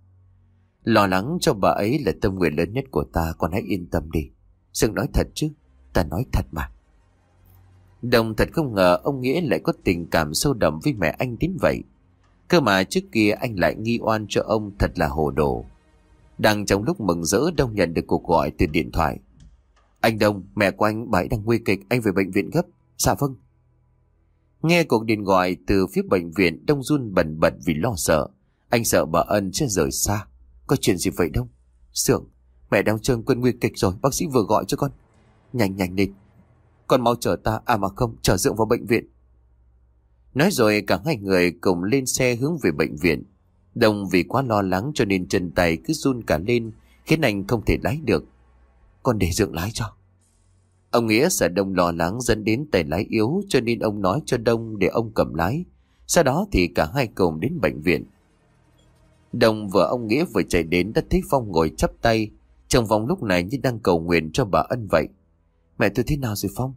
Lo lắng cho bà ấy là tâm nguyện lớn nhất của ta, Con hãy yên tâm đi. Dường nói thật chứ, Ta nói thật mà. Đồng thật không ngờ ông Nghĩa lại có tình cảm sâu đậm với mẹ anh đến vậy. Cơ mà trước kia anh lại nghi oan cho ông thật là hồ đồ. Đang trong lúc mừng rỡ, Đông nhận được cuộc gọi từ điện thoại anh Đông, mẹ của anh bà ấy đang nguy kịch, anh về bệnh viện gấp. Dạ vâng. Nghe cuộc điện gọi từ phía bệnh viện Đông run bần bật vì lo sợ. Anh sợ bà Ân sẽ rời xa. Có chuyện gì vậy Đông? Sưởng, mẹ đang trơn quân nguy kịch rồi, bác sĩ vừa gọi cho con. Nhanh nhanh đi. Con mau chở ta, à mà không, chở Dượng vào bệnh viện. Nói rồi cả hai người cùng lên xe hướng về bệnh viện. Đông vì quá lo lắng cho nên chân tay cứ run cả lên, khiến anh không thể lái được. Con để Dượng lái cho. Ông Nghĩa sợ Đông lo lắng dẫn đến tay lái yếu cho nên ông nói cho Đông để ông cầm lái. Sau đó thì cả hai cùng đến bệnh viện. Đông và ông Nghĩa vừa chạy đến đã thấy Phong ngồi chắp tay. Trong vòng lúc này như đang cầu nguyện cho bà Ân vậy. Mẹ tôi thế nào rồi Phong?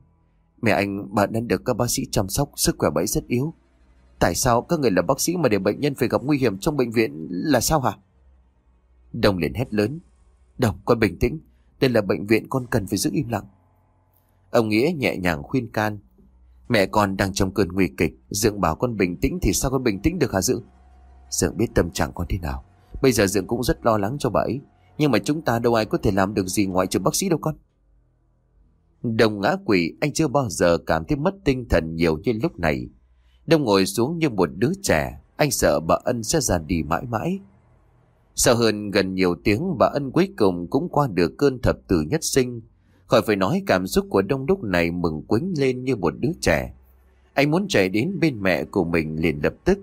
Mẹ anh bà đang được các bác sĩ chăm sóc, sức khỏe bẫy rất yếu. Tại sao các người là bác sĩ mà để bệnh nhân phải gặp nguy hiểm trong bệnh viện là sao hả? Đông liền hét lớn. Đồng, con bình tĩnh. Đây là bệnh viện con cần phải giữ im lặng. Ông Nghĩa nhẹ nhàng khuyên can. Mẹ con đang trong cơn nguy kịch. Dượng bảo con bình tĩnh thì sao con bình tĩnh được hả Dượng? Dượng biết tâm trạng con thế nào. Bây giờ Dượng cũng rất lo lắng cho bà ấy. Nhưng mà chúng ta đâu ai có thể làm được gì ngoại trừ bác sĩ đâu con. Đồng ngã quỷ, anh chưa bao giờ cảm thấy mất tinh thần nhiều như lúc này. Đông ngồi xuống như một đứa trẻ. Anh sợ bà Ân sẽ già đi mãi mãi. Sau hơn gần nhiều tiếng bà Ân cuối cùng cũng qua được cơn thập tử nhất sinh. Khỏi phải nói cảm xúc của Đông Đúc này mừng quính lên như một đứa trẻ. Anh muốn chạy đến bên mẹ của mình liền lập tức.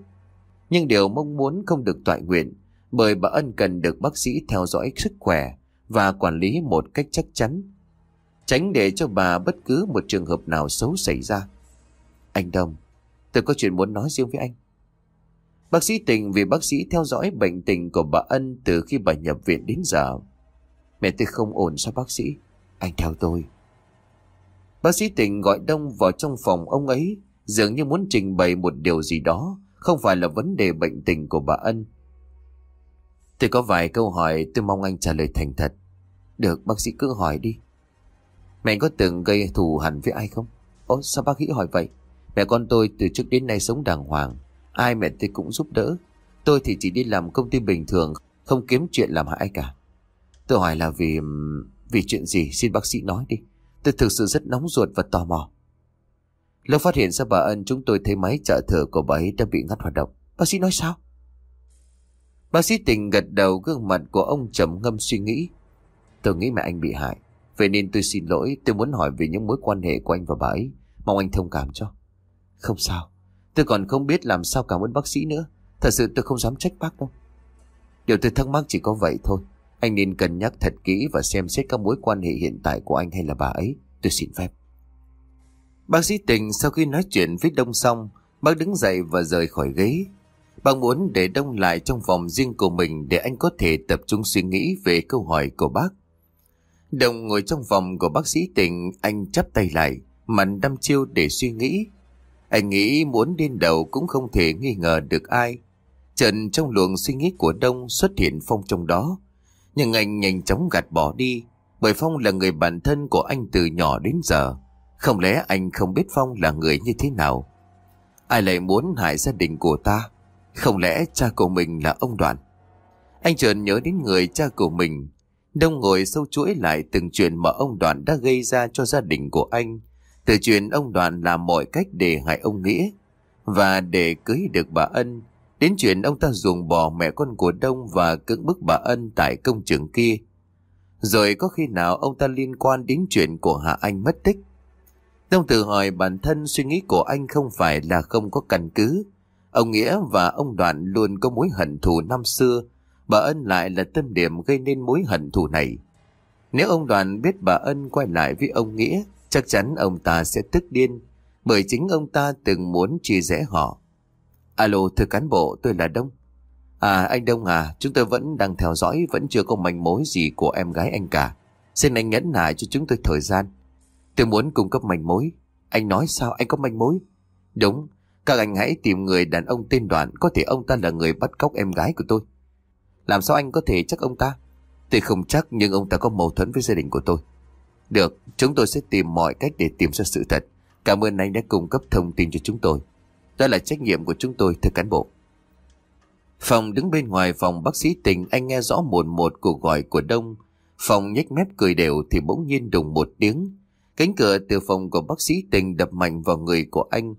Nhưng điều mong muốn không được toại nguyện bởi bà Ân cần được bác sĩ theo dõi sức khỏe và quản lý một cách chắc chắn. Tránh để cho bà bất cứ một trường hợp nào xấu xảy ra. Anh Đông, tôi có chuyện muốn nói riêng với anh. Bác sĩ tình vì bác sĩ theo dõi bệnh tình của bà Ân từ khi bà nhập viện đến giờ. Mẹ tôi không ổn sao bác sĩ? Anh theo tôi. Bác sĩ Tình gọi Đông vào trong phòng ông ấy, dường như muốn trình bày một điều gì đó, không phải là vấn đề bệnh tình của bà Ân. Tôi có vài câu hỏi tôi mong anh trả lời thành thật. Được, bác sĩ cứ hỏi đi. Mẹ có từng gây thù hẳn với ai không? Ồ, sao bác nghĩ hỏi vậy? Mẹ con tôi từ trước đến nay sống đàng hoàng. Ai mẹ tôi cũng giúp đỡ. Tôi thì chỉ đi làm công ty bình thường, không kiếm chuyện làm hại cả. Tôi hỏi là vì... Vì chuyện gì xin bác sĩ nói đi. Tôi thực sự rất nóng ruột và tò mò. Lúc phát hiện ra bà Ân chúng tôi thấy máy trợ thở của bà ấy đã bị ngắt hoạt động. Bác sĩ nói sao? Bác sĩ tình gật đầu gương mặt của ông trầm ngâm suy nghĩ. Tôi nghĩ mẹ anh bị hại. Vậy nên tôi xin lỗi, tôi muốn hỏi về những mối quan hệ của anh và bà ấy. Mong anh thông cảm cho. Không sao, tôi còn không biết làm sao cảm ơn bác sĩ nữa. Thật sự tôi không dám trách bác đâu. Điều tôi thắc mắc chỉ có vậy thôi. Anh nên cân nhắc thật kỹ và xem xét các mối quan hệ hiện tại của anh hay là bà ấy. Tôi xin phép. Bác sĩ tình sau khi nói chuyện với Đông xong, bác đứng dậy và rời khỏi ghế. Bác muốn để Đông lại trong phòng riêng của mình để anh có thể tập trung suy nghĩ về câu hỏi của bác. Đông ngồi trong phòng của bác sĩ tình, anh chắp tay lại, mặt đăm chiêu để suy nghĩ. Anh nghĩ muốn điên đầu cũng không thể nghi ngờ được ai. Trần trong luồng suy nghĩ của Đông xuất hiện Phong trong đó. Nhưng anh nhanh chóng gạt bỏ đi, bởi Phong là người bạn thân của anh từ nhỏ đến giờ. Không lẽ anh không biết Phong là người như thế nào? Ai lại muốn hại gia đình của ta? Không lẽ cha của mình là ông Đoàn? Anh trần nhớ đến người cha của mình. Đông ngồi sâu chuỗi lại từng chuyện mà ông Đoàn đã gây ra cho gia đình của anh. Từ chuyện ông Đoàn làm mọi cách để hại ông Nghĩa và để cưới được bà Ân. Đến chuyện ông ta dùng bỏ mẹ con của Đông và cưỡng bức bà Ân tại công trường kia. Rồi có khi nào ông ta liên quan đến chuyện của Hạ Anh mất tích? Đông tự hỏi bản thân suy nghĩ của anh không phải là không có căn cứ. Ông Nghĩa và ông Đoạn luôn có mối hận thù năm xưa. Bà Ân lại là tâm điểm gây nên mối hận thù này. Nếu ông Đoàn biết bà Ân quay lại với ông Nghĩa, chắc chắn ông ta sẽ tức điên. Bởi chính ông ta từng muốn chia rẽ họ. Alo, thưa cán bộ, tôi là Đông. À, anh Đông à, chúng tôi vẫn đang theo dõi, vẫn chưa có manh mối gì của em gái anh cả. Xin anh nhẫn nại cho chúng tôi thời gian. Tôi muốn cung cấp manh mối. Anh nói sao anh có manh mối? Đúng, các anh hãy tìm người đàn ông tên đoạn có thể ông ta là người bắt cóc em gái của tôi. Làm sao anh có thể chắc ông ta? Tôi không chắc nhưng ông ta có mâu thuẫn với gia đình của tôi. Được, chúng tôi sẽ tìm mọi cách để tìm ra sự thật. Cảm ơn anh đã cung cấp thông tin cho chúng tôi. Đó là trách nhiệm của chúng tôi, thưa cán bộ. Phòng đứng bên ngoài phòng bác sĩ tình anh nghe rõ một một cuộc gọi của Đông. Phòng nhếch mép cười đều thì bỗng nhiên đùng một tiếng. Cánh cửa từ phòng của bác sĩ tình đập mạnh vào người của anh.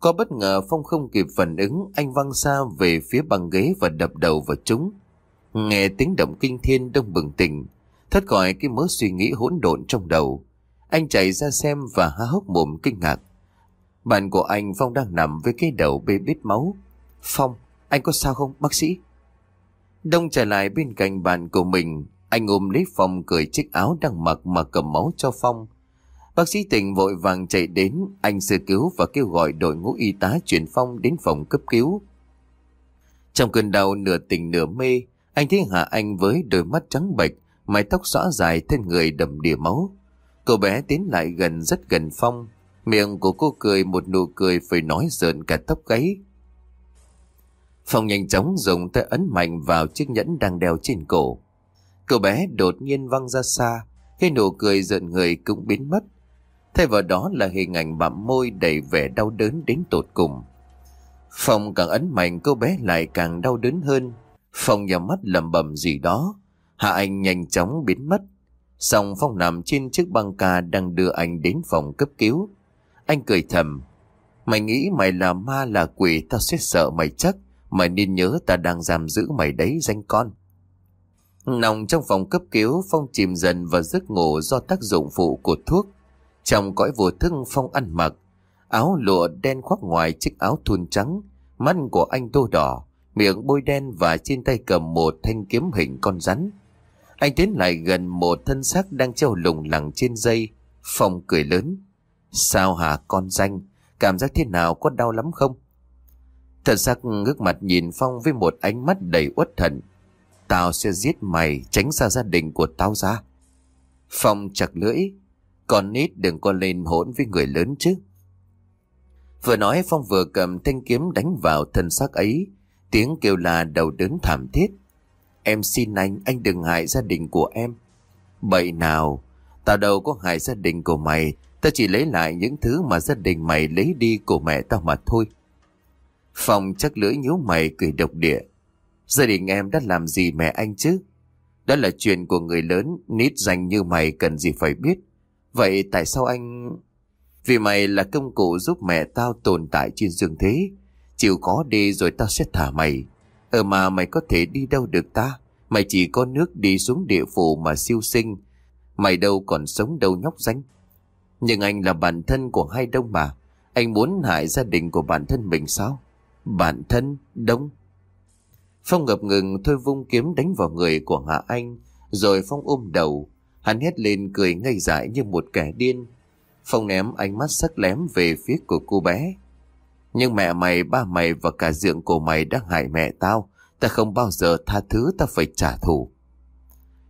Có bất ngờ Phong không kịp phản ứng, anh văng xa về phía băng ghế và đập đầu vào chúng. Nghe tiếng động kinh thiên đông bừng tỉnh, thất khỏi cái mớ suy nghĩ hỗn độn trong đầu. Anh chạy ra xem và há hốc mồm kinh ngạc. Bạn của anh Phong đang nằm với cái đầu bê bít máu. Phong, anh có sao không bác sĩ? Đông trở lại bên cạnh bạn của mình, anh ôm lấy Phong cởi chiếc áo đang mặc mà cầm máu cho Phong. Bác sĩ tỉnh vội vàng chạy đến, anh sơ cứu và kêu gọi đội ngũ y tá chuyển Phong đến phòng cấp cứu. Trong cơn đau nửa tỉnh nửa mê, anh thấy Hạ Anh với đôi mắt trắng bệch, mái tóc xõa dài thân người đầm đìa máu. Cô bé tiến lại gần rất gần Phong, miệng của cô cười một nụ cười phải nói rợn cả tóc gáy. Phong nhanh chóng dùng tay ấn mạnh vào chiếc nhẫn đang đeo trên cổ. Cô bé đột nhiên văng ra xa, cái nụ cười giận người cũng biến mất. Thay vào đó là hình ảnh bặm môi đầy vẻ đau đớn đến tột cùng. Phong càng ấn mạnh cô bé lại càng đau đớn hơn. Phong nhắm mắt lầm bầm gì đó. Hạ Anh nhanh chóng biến mất. Xong Phong nằm trên chiếc băng ca đang đưa anh đến phòng cấp cứu. Anh cười thầm. Mày nghĩ mày là ma là quỷ tao sẽ sợ mày chắc. Mày nên nhớ ta đang giam giữ mày đấy danh con. Nòng trong phòng cấp cứu Phong chìm dần vào giấc ngủ do tác dụng phụ của thuốc. Trong cõi vô thức Phong ăn mặc, áo lụa đen khoác ngoài chiếc áo thun trắng, mắt của anh tô đỏ, miệng bôi đen và trên tay cầm một thanh kiếm hình con rắn. Anh tiến lại gần một thân xác đang treo lủng lẳng trên dây. Phong cười lớn. Sao hả con danh? Cảm giác thế nào có đau lắm không? Thật sắc ngước mặt nhìn Phong với một ánh mắt đầy uất thần Tao sẽ giết mày, tránh xa gia đình của tao ra. Phong chặt lưỡi. Con nít đừng có lên hỗn với người lớn chứ. Vừa nói, Phong vừa cầm thanh kiếm đánh vào thân xác ấy. Tiếng kêu là đầu đớn thảm thiết. Em xin anh, anh đừng hại gia đình của em. Bậy nào, tao đâu có hại gia đình của mày. Tao chỉ lấy lại những thứ mà gia đình mày lấy đi của mẹ tao mà thôi. Phong chắc lưỡi nhíu mày cười độc địa. Gia đình em đã làm gì mẹ anh chứ? Đó là chuyện của người lớn, nít danh như mày cần gì phải biết. Vậy tại sao anh... Vì mày là công cụ giúp mẹ tao tồn tại trên dương thế. Chịu khó đi rồi tao sẽ thả mày. Ờ mà mày có thể đi đâu được ta? Mày chỉ có nước đi xuống địa phủ mà siêu sinh. Mày đâu còn sống đâu nhóc danh. Nhưng anh là bản thân của hai đông mà. Anh muốn hại gia đình của bản thân mình sao? Bản thân, đông? Phong ngập ngừng, thôi vung kiếm đánh vào người của Hạ Anh. Rồi Phong ôm đầu. Hắn hét lên cười ngây dại như một kẻ điên. Phong ném ánh mắt sắc lém về phía của cô bé. Nhưng mẹ mày, ba mày và cả dượng của mày đã hại mẹ tao. Ta không bao giờ tha thứ ta phải trả thù.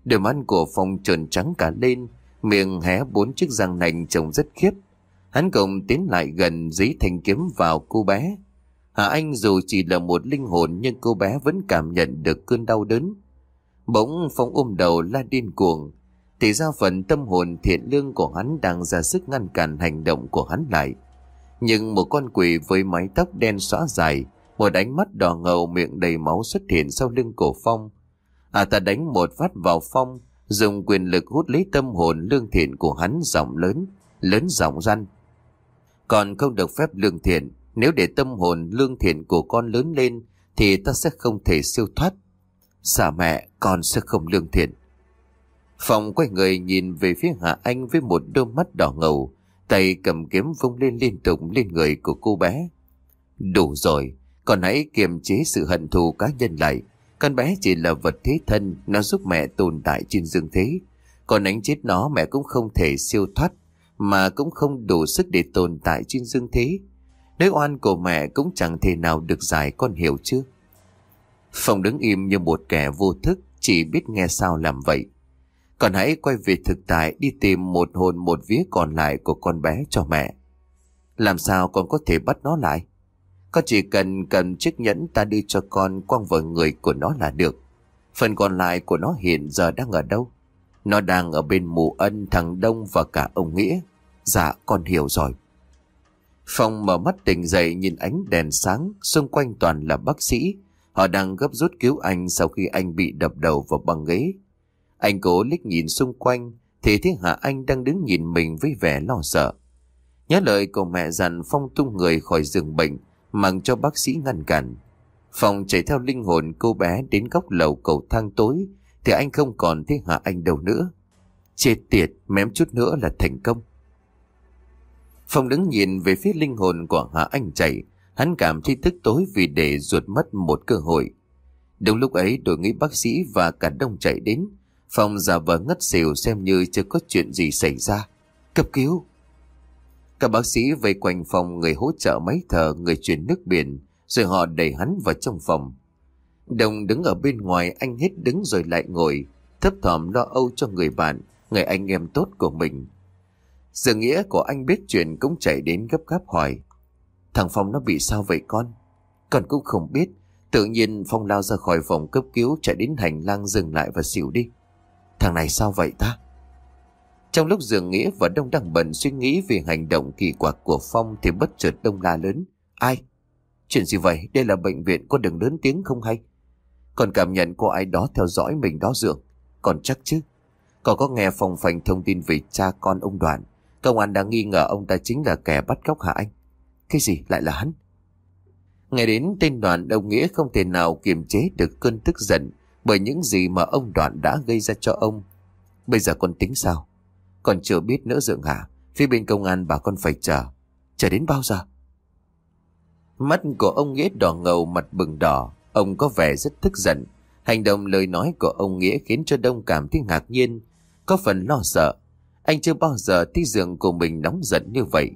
Đôi mắt của Phong trơn trắng cả lên, miệng hé bốn chiếc răng nành trông rất khiếp. Hắn cùng tiến lại gần dí thanh kiếm vào cô bé. Hà Anh dù chỉ là một linh hồn nhưng cô bé vẫn cảm nhận được cơn đau đớn. Bỗng Phong ôm đầu la điên cuồng. Thì ra phần tâm hồn thiện lương của hắn đang ra sức ngăn cản hành động của hắn lại. Nhưng một con quỷ với mái tóc đen xóa dài, một ánh mắt đỏ ngầu miệng đầy máu xuất hiện sau lưng cổ Phong. À ta đánh một phát vào Phong, dùng quyền lực hút lấy tâm hồn lương thiện của hắn giọng lớn, lớn giọng răn. Còn không được phép lương thiện, nếu để tâm hồn lương thiện của con lớn lên thì ta sẽ không thể siêu thoát. Xả mẹ, con sẽ không lương thiện. Phong quay người nhìn về phía Hạ Anh với một đôi mắt đỏ ngầu, tay cầm kiếm vung lên liên tục lên người của cô bé. Đủ rồi, còn hãy kiềm chế sự hận thù cá nhân lại. Con bé chỉ là vật thế thân, nó giúp mẹ tồn tại trên dương thế. Còn đánh chết nó mẹ cũng không thể siêu thoát, mà cũng không đủ sức để tồn tại trên dương thế. Nỗi oan của mẹ cũng chẳng thể nào được giải con hiểu chứ. phòng đứng im như một kẻ vô thức, chỉ biết nghe sao làm vậy. Còn hãy quay về thực tại đi tìm một hồn một vía còn lại của con bé cho mẹ. Làm sao con có thể bắt nó lại? Con chỉ cần cầm chiếc nhẫn ta đưa cho con quăng vào người của nó là được. Phần còn lại của nó hiện giờ đang ở đâu? Nó đang ở bên mù ân thằng Đông và cả ông Nghĩa. Dạ con hiểu rồi. Phong mở mắt tỉnh dậy nhìn ánh đèn sáng, xung quanh toàn là bác sĩ. Họ đang gấp rút cứu anh sau khi anh bị đập đầu vào băng ghế. Anh cố liếc nhìn xung quanh, thì thấy hạ anh đang đứng nhìn mình với vẻ lo sợ. Nhớ lời của mẹ dặn Phong tung người khỏi giường bệnh, mặc cho bác sĩ ngăn cản. Phong chạy theo linh hồn cô bé đến góc lầu cầu thang tối, thì anh không còn thấy hạ anh đâu nữa. Chết tiệt, mém chút nữa là thành công. Phong đứng nhìn về phía linh hồn của Hạ Anh chạy, hắn cảm thấy tức tối vì để ruột mất một cơ hội. Đúng lúc ấy đội ngũ bác sĩ và cả đông chạy đến, Phong giả vờ ngất xỉu xem như chưa có chuyện gì xảy ra. Cấp cứu! Các bác sĩ vây quanh phòng người hỗ trợ máy thở, người chuyển nước biển, rồi họ đẩy hắn vào trong phòng. Đồng đứng ở bên ngoài anh hết đứng rồi lại ngồi, thấp thỏm lo âu cho người bạn, người anh em tốt của mình. Giờ nghĩa của anh biết chuyện cũng chạy đến gấp gáp hỏi. Thằng Phong nó bị sao vậy con? Con cũng không biết. Tự nhiên Phong lao ra khỏi phòng cấp cứu chạy đến hành lang dừng lại và xỉu đi. Thằng này sao vậy ta? Trong lúc Dường Nghĩa và Đông đang bận suy nghĩ về hành động kỳ quặc của Phong thì bất chợt Đông la lớn. Ai? Chuyện gì vậy? Đây là bệnh viện, có đừng lớn tiếng không hay? Còn cảm nhận có ai đó theo dõi mình đó Dường. Còn chắc chứ. Còn có nghe Phong phành thông tin về cha con ông Đoàn. Công an đang nghi ngờ ông ta chính là kẻ bắt cóc hả Anh. Cái gì lại là hắn? Ngày đến tên Đoàn ông Nghĩa không thể nào kiềm chế được cơn tức giận bởi những gì mà ông Đoàn đã gây ra cho ông. Bây giờ con tính sao? Còn chưa biết nữa Dượng hả? Phía bên công an bà con phải chờ. Chờ đến bao giờ? Mắt của ông Nghĩa đỏ ngầu, mặt bừng đỏ. Ông có vẻ rất tức giận. Hành động, lời nói của ông Nghĩa khiến cho Đông cảm thấy ngạc nhiên. Có phần lo sợ. Anh chưa bao giờ thấy Dượng của mình nóng giận như vậy.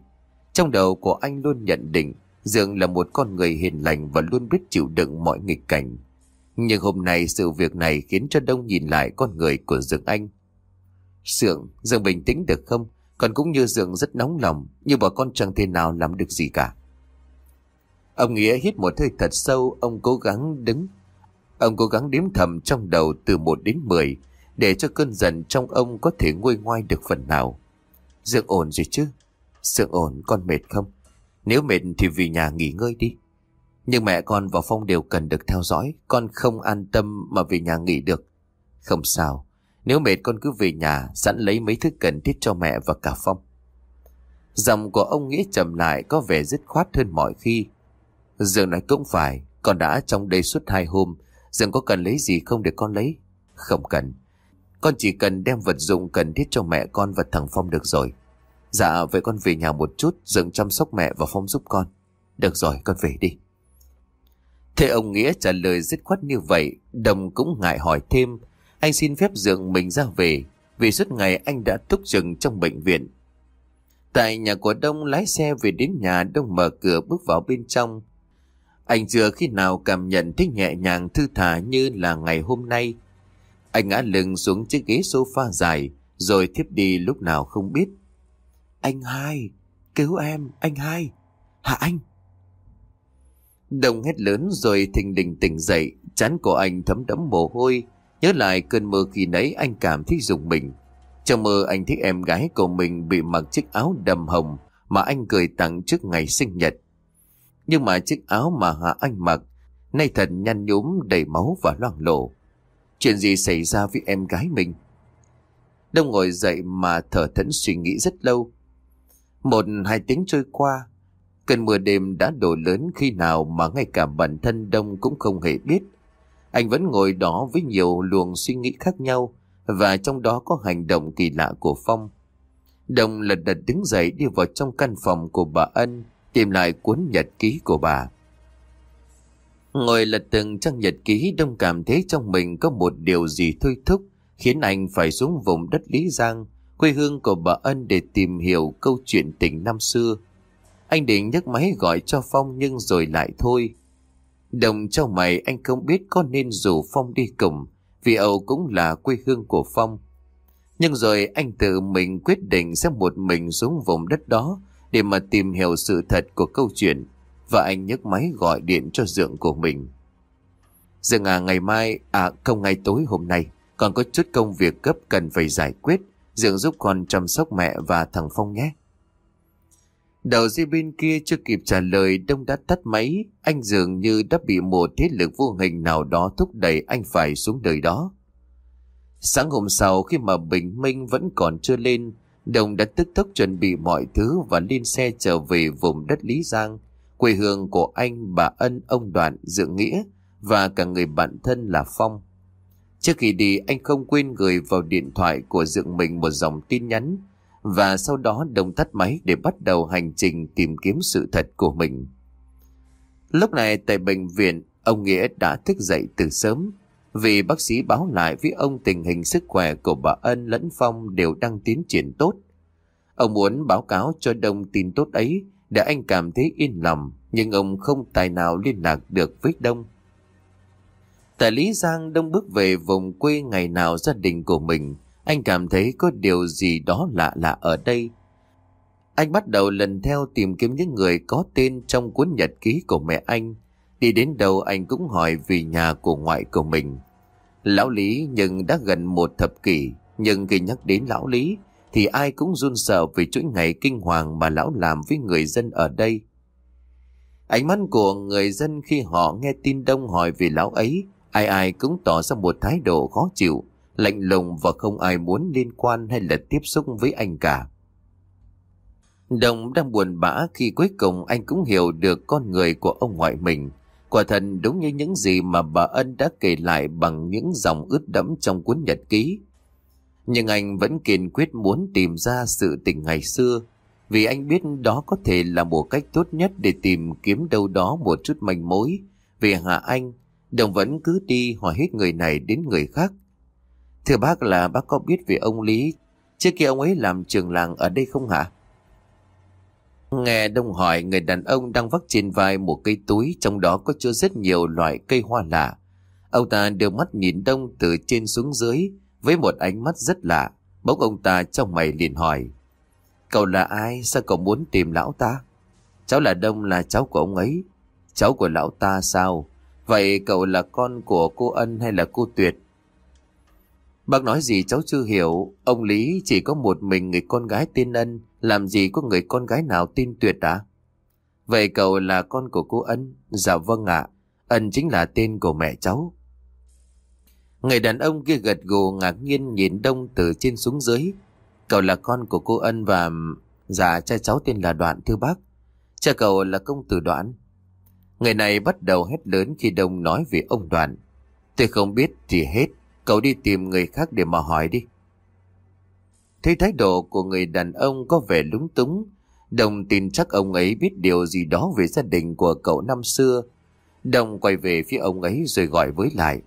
Trong đầu của anh luôn nhận định Dượng là một con người hiền lành và luôn biết chịu đựng mọi nghịch cảnh. Nhưng hôm nay sự việc này khiến cho Đông nhìn lại con người của Dượng Anh. Sượng, Dượng bình tĩnh được không? còn cũng như Dượng rất nóng lòng Nhưng bọn con chẳng thể nào làm được gì cả. Ông Nghĩa hít một hơi thật sâu Ông cố gắng đứng. Ông cố gắng đếm thầm trong đầu từ 1 đến 10 Để cho cơn giận trong ông có thể nguôi ngoai được phần nào. Dượng ổn gì chứ? Dượng ổn con mệt không? Nếu mệt thì vì nhà nghỉ ngơi đi. Nhưng mẹ con và Phong đều cần được theo dõi. Con không an tâm mà về nhà nghỉ được. Không sao. Nếu mệt con cứ về nhà, Sẵn lấy mấy thứ cần thiết cho mẹ và cả Phong. Giọng của ông Nghĩa trầm lại, Có vẻ dứt khoát hơn mọi khi. Dương nói cũng phải, Con đã trong đây suốt hai hôm. Dương có cần lấy gì không để con lấy? Không cần. Con chỉ cần đem vật dụng cần thiết cho mẹ con và thằng Phong được rồi. Dạ vậy con về nhà một chút, Dương chăm sóc mẹ và Phong giúp con. Được rồi, con về đi. Thế ông Nghĩa trả lời dứt khoát như vậy Đồng cũng ngại hỏi thêm Anh xin phép dượng mình ra về Vì suốt ngày anh đã túc trực trong bệnh viện Tại nhà của Đông lái xe về đến nhà Đông mở cửa bước vào bên trong anh chưa khi nào cảm nhận thấy nhẹ nhàng thư thả như là ngày hôm nay. Anh ngã lưng xuống chiếc ghế sofa dài, rồi thiếp đi lúc nào không biết. Anh hai, cứu em, anh hai. Hả anh? Đồng hét lớn rồi thình đình tỉnh dậy, chán của anh thấm đẫm mồ hôi. Nhớ lại cơn mơ khi nãy anh cảm thấy rùng mình. Trong mơ anh thấy em gái của mình bị mặc chiếc áo đầm hồng mà anh cười tặng trước ngày sinh nhật. Nhưng mà chiếc áo mà Hạ Anh mặc Nay thật nhăn nhúm đầy máu và loang lộ Chuyện gì xảy ra với em gái mình Đông ngồi dậy mà thở thẫn suy nghĩ rất lâu Một hai tiếng trôi qua Cơn mưa đêm đã đổ lớn khi nào mà ngay cả bản thân Đông cũng không hề biết Anh vẫn ngồi đó với nhiều luồng suy nghĩ khác nhau Và trong đó có hành động kỳ lạ của Phong Đông lật đật đứng dậy đi vào trong căn phòng của bà Ân tìm lại cuốn nhật ký của bà. Ngồi lật từng trang nhật ký đông cảm thấy trong mình có một điều gì thôi thúc khiến anh phải xuống vùng đất Lý Giang, quê hương của bà Ân để tìm hiểu câu chuyện tình năm xưa. Anh định nhấc máy gọi cho Phong nhưng rồi lại thôi. Đồng cho mày anh không biết có nên rủ Phong đi cùng vì Âu cũng là quê hương của Phong. Nhưng rồi anh tự mình quyết định sẽ một mình xuống vùng đất đó để mà tìm hiểu sự thật của câu chuyện và anh nhấc máy gọi điện cho dượng của mình. Dượng à ngày mai, à không ngày tối hôm nay, còn có chút công việc cấp cần phải giải quyết. Dượng giúp con chăm sóc mẹ và thằng Phong nhé. Đầu dây bên kia chưa kịp trả lời Đông đã tắt máy. Anh dường như đã bị một thế lực vô hình nào đó thúc đẩy anh phải xuống đời đó. Sáng hôm sau khi mà bình minh vẫn còn chưa lên Đồng đã tức tốc chuẩn bị mọi thứ và lên xe trở về vùng đất Lý Giang, quê hương của anh, bà Ân, ông Đoạn, Dượng Nghĩa và cả người bạn thân là Phong. Trước khi đi, anh không quên gửi vào điện thoại của Dượng mình một dòng tin nhắn và sau đó đồng tắt máy để bắt đầu hành trình tìm kiếm sự thật của mình. Lúc này tại bệnh viện, ông Nghĩa đã thức dậy từ sớm vì bác sĩ báo lại với ông tình hình sức khỏe của bà Ân lẫn Phong đều đang tiến triển tốt. Ông muốn báo cáo cho Đông tin tốt ấy để anh cảm thấy yên lòng, nhưng ông không tài nào liên lạc được với Đông. Tại Lý Giang, Đông bước về vùng quê ngày nào gia đình của mình, anh cảm thấy có điều gì đó lạ lạ ở đây. Anh bắt đầu lần theo tìm kiếm những người có tên trong cuốn nhật ký của mẹ anh, Đi đến đâu anh cũng hỏi vì nhà của ngoại của mình. Lão Lý nhưng đã gần một thập kỷ, nhưng khi nhắc đến Lão Lý thì ai cũng run sợ vì chuỗi ngày kinh hoàng mà Lão làm với người dân ở đây. Ánh mắt của người dân khi họ nghe tin đông hỏi về Lão ấy, ai ai cũng tỏ ra một thái độ khó chịu, lạnh lùng và không ai muốn liên quan hay là tiếp xúc với anh cả. Đồng đang buồn bã khi cuối cùng anh cũng hiểu được con người của ông ngoại mình. Quả thật đúng như những gì mà bà Ân đã kể lại bằng những dòng ướt đẫm trong cuốn nhật ký. Nhưng anh vẫn kiên quyết muốn tìm ra sự tình ngày xưa, vì anh biết đó có thể là một cách tốt nhất để tìm kiếm đâu đó một chút manh mối. Vì hạ anh, đồng vẫn cứ đi hỏi hết người này đến người khác. Thưa bác là bác có biết về ông Lý, trước kia ông ấy làm trường làng ở đây không hả? Nghe Đông hỏi người đàn ông đang vắt trên vai một cây túi trong đó có chứa rất nhiều loại cây hoa lạ. Ông ta đưa mắt nhìn Đông từ trên xuống dưới với một ánh mắt rất lạ. Bỗng ông ta trong mày liền hỏi. Cậu là ai? Sao cậu muốn tìm lão ta? Cháu là Đông là cháu của ông ấy. Cháu của lão ta sao? Vậy cậu là con của cô Ân hay là cô Tuyệt? Bác nói gì cháu chưa hiểu. Ông Lý chỉ có một mình người con gái tên Ân. Làm gì có người con gái nào tin Tuyệt à? Vậy cậu là con của cô Ân? Dạ vâng ạ. Ân chính là tên của mẹ cháu. Người đàn ông kia gật gù ngạc nhiên nhìn Đông từ trên xuống dưới. Cậu là con của cô Ân và... Dạ cha cháu tên là Đoạn, thưa bác. Cha cậu là công tử Đoạn. Người này bắt đầu hét lớn khi Đông nói về ông Đoạn. Tôi không biết thì hết. Cậu đi tìm người khác để mà hỏi đi. Thấy thái độ của người đàn ông có vẻ lúng túng. Đồng tin chắc ông ấy biết điều gì đó về gia đình của cậu năm xưa. Đồng quay về phía ông ấy rồi gọi với lại.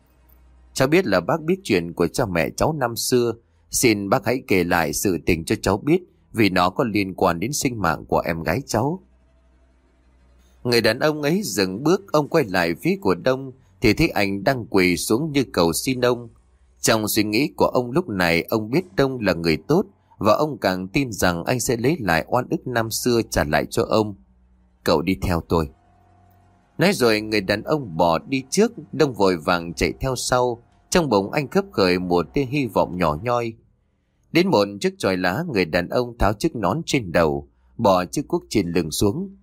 Cháu biết là bác biết chuyện của cha mẹ cháu năm xưa. Xin bác hãy kể lại sự tình cho cháu biết, vì nó có liên quan đến sinh mạng của em gái cháu. Người đàn ông ấy dừng bước, ông quay lại phía của Đông, thì thấy anh đang quỳ xuống như cầu xin ông. Trong suy nghĩ của ông lúc này ông biết Đông là người tốt và ông càng tin rằng anh sẽ lấy lại oan ức năm xưa trả lại cho ông. Cậu đi theo tôi. Nói rồi người đàn ông bỏ đi trước, Đông vội vàng chạy theo sau. Trong bụng anh khấp khởi một tia hy vọng nhỏ nhoi. Đến một chiếc tròi lá người đàn ông tháo chiếc nón trên đầu, bỏ chiếc cuốc trên lưng xuống.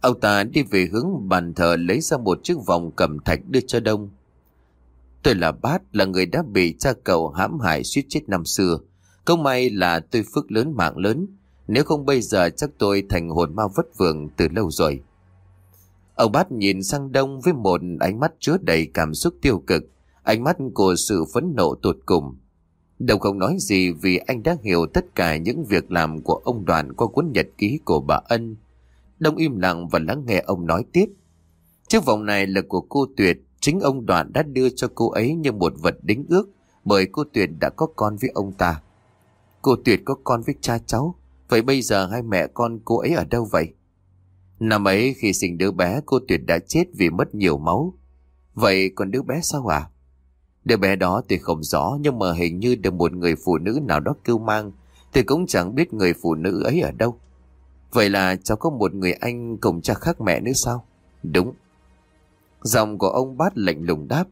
Ông ta đi về hướng bàn thờ lấy ra một chiếc vòng cầm thạch đưa cho Đông. Tôi là Bát, là người đã bị cha cậu hãm hại suýt chết năm xưa. Không may là tôi phước lớn mạng lớn. Nếu không bây giờ chắc tôi thành hồn ma vất vưởng từ lâu rồi. Ông Bát nhìn sang Đông với một ánh mắt chứa đầy cảm xúc tiêu cực. Ánh mắt của sự phẫn nộ tột cùng. Đồng không nói gì vì anh đã hiểu tất cả những việc làm của ông đoàn qua cuốn nhật ký của bà Ân. Đông im lặng và lắng nghe ông nói tiếp. Chiếc vòng này là của cô Tuyệt, chính ông đoàn đã đưa cho cô ấy như một vật đính ước bởi cô Tuyệt đã có con với ông ta. Cô Tuyệt có con với cha cháu, vậy bây giờ hai mẹ con cô ấy ở đâu vậy? Năm ấy khi sinh đứa bé cô Tuyệt đã chết vì mất nhiều máu. Vậy còn đứa bé sao à? Đứa bé đó thì không rõ nhưng mà hình như được một người phụ nữ nào đó kêu mang thì cũng chẳng biết người phụ nữ ấy ở đâu. Vậy là cháu có một người anh cùng cha khác mẹ nữa sao? Đúng. Dòng của ông bát lệnh lùng đáp.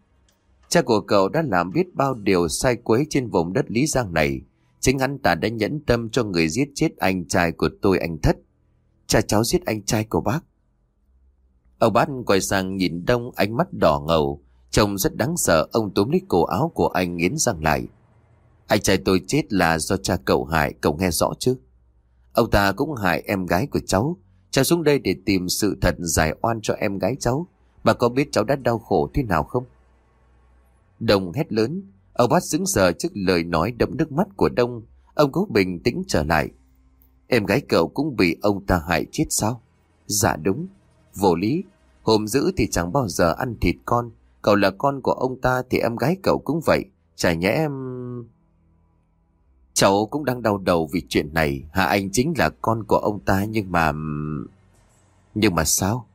Cha của cậu đã làm biết bao điều sai quấy trên vùng đất Lý Giang này. Chính hắn ta đã nhẫn tâm cho người giết chết anh trai của tôi anh Thất. Cha cháu giết anh trai của bác. Ông bát quay sang nhìn đông ánh mắt đỏ ngầu. Trông rất đáng sợ ông túm lấy cổ áo của anh nghiến răng lại. Anh trai tôi chết là do cha cậu hại, cậu nghe rõ chứ? Ông ta cũng hại em gái của cháu. Cháu xuống đây để tìm sự thật giải oan cho em gái cháu. Bà có biết cháu đã đau khổ thế nào không? Đồng hét lớn. Ông bát xứng sờ trước lời nói đẫm nước mắt của Đông. Ông cố bình tĩnh trở lại. Em gái cậu cũng bị ông ta hại chết sao? Dạ đúng. Vô lý. Hôm giữ thì chẳng bao giờ ăn thịt con. Cậu là con của ông ta thì em gái cậu cũng vậy. Chả nhẽ em... Cháu cũng đang đau đầu vì chuyện này. Hạ Anh chính là con của ông ta nhưng mà... Nhưng mà sao?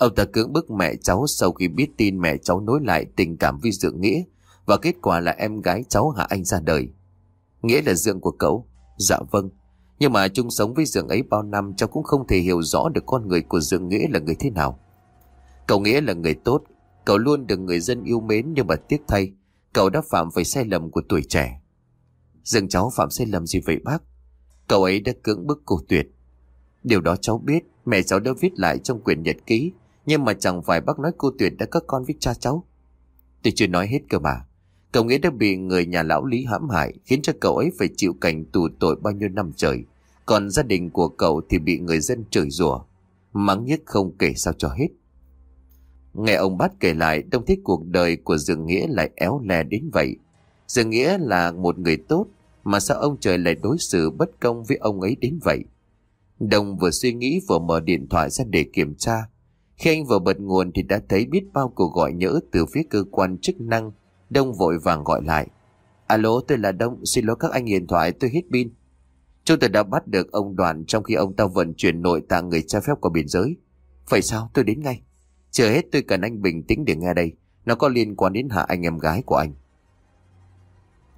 Ông ta cưỡng bức mẹ cháu sau khi biết tin mẹ cháu nối lại tình cảm với Dượng Nghĩa và kết quả là em gái cháu Hạ Anh ra đời. Nghĩa là Dượng của cậu? Dạ vâng. Nhưng mà chung sống với Dượng ấy bao năm cháu cũng không thể hiểu rõ được con người của Dượng Nghĩa là người thế nào. Cậu Nghĩa là người tốt, cậu luôn được người dân yêu mến nhưng mà tiếc thay, cậu đã phạm phải sai lầm của tuổi trẻ. Dương cháu phạm sai lầm gì vậy bác? Cậu ấy đã cưỡng bức cô Tuyệt. Điều đó cháu biết, mẹ cháu đã viết lại trong quyển nhật ký, nhưng mà chẳng phải bác nói cô Tuyệt đã có con với cha cháu. Tôi chưa nói hết cơ mà. Cậu nghĩa đã bị người nhà lão Lý hãm hại, khiến cho cậu ấy phải chịu cảnh tù tội bao nhiêu năm trời. Còn gia đình của cậu thì bị người dân chửi rủa, mắng nhất không kể sao cho hết. Nghe ông bát kể lại, đông thích cuộc đời của Dương Nghĩa lại éo le đến vậy. Dương Nghĩa là một người tốt, mà sao ông trời lại đối xử bất công với ông ấy đến vậy? Đồng vừa suy nghĩ vừa mở điện thoại ra để kiểm tra. Khi anh vừa bật nguồn thì đã thấy biết bao cuộc gọi nhỡ từ phía cơ quan chức năng. Đông vội vàng gọi lại. Alo, tôi là Đông, xin lỗi các anh điện thoại, tôi hết pin. Chúng tôi đã bắt được ông đoàn trong khi ông ta vận chuyển nội tạng người trái phép qua biên giới. Vậy sao, tôi đến ngay. Chờ hết tôi cần anh bình tĩnh để nghe đây. Nó có liên quan đến hạ anh em gái của anh.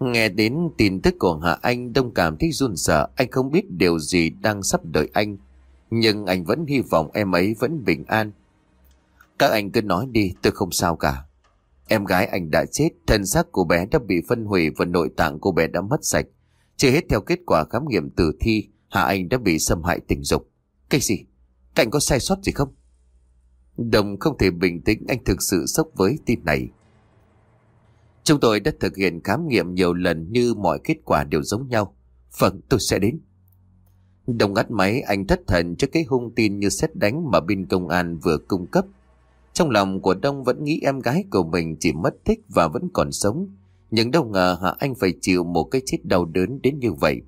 Nghe đến tin tức của Hạ Anh Đông cảm thấy run sợ Anh không biết điều gì đang sắp đợi anh Nhưng anh vẫn hy vọng em ấy vẫn bình an các anh cứ nói đi, tôi không sao cả Em gái anh đã chết, Thân xác của bé đã bị phân hủy Và nội tạng của bé đã mất sạch Chưa hết theo kết quả khám nghiệm tử thi, Hạ Anh đã bị xâm hại tình dục Cái gì? Cảnh có sai sót gì không? Đồng không thể bình tĩnh, Anh thực sự sốc với tin này Chúng tôi đã thực hiện khám nghiệm nhiều lần như mọi kết quả đều giống nhau. phần tôi sẽ đến. Đồng ngắt máy, anh thất thần trước cái hung tin như xét đánh mà bên công an vừa cung cấp. Trong lòng của Đông vẫn nghĩ em gái của mình chỉ mất tích và vẫn còn sống. Nhưng đâu ngờ Hạ Anh phải chịu một cái chết đau đớn đến như vậy.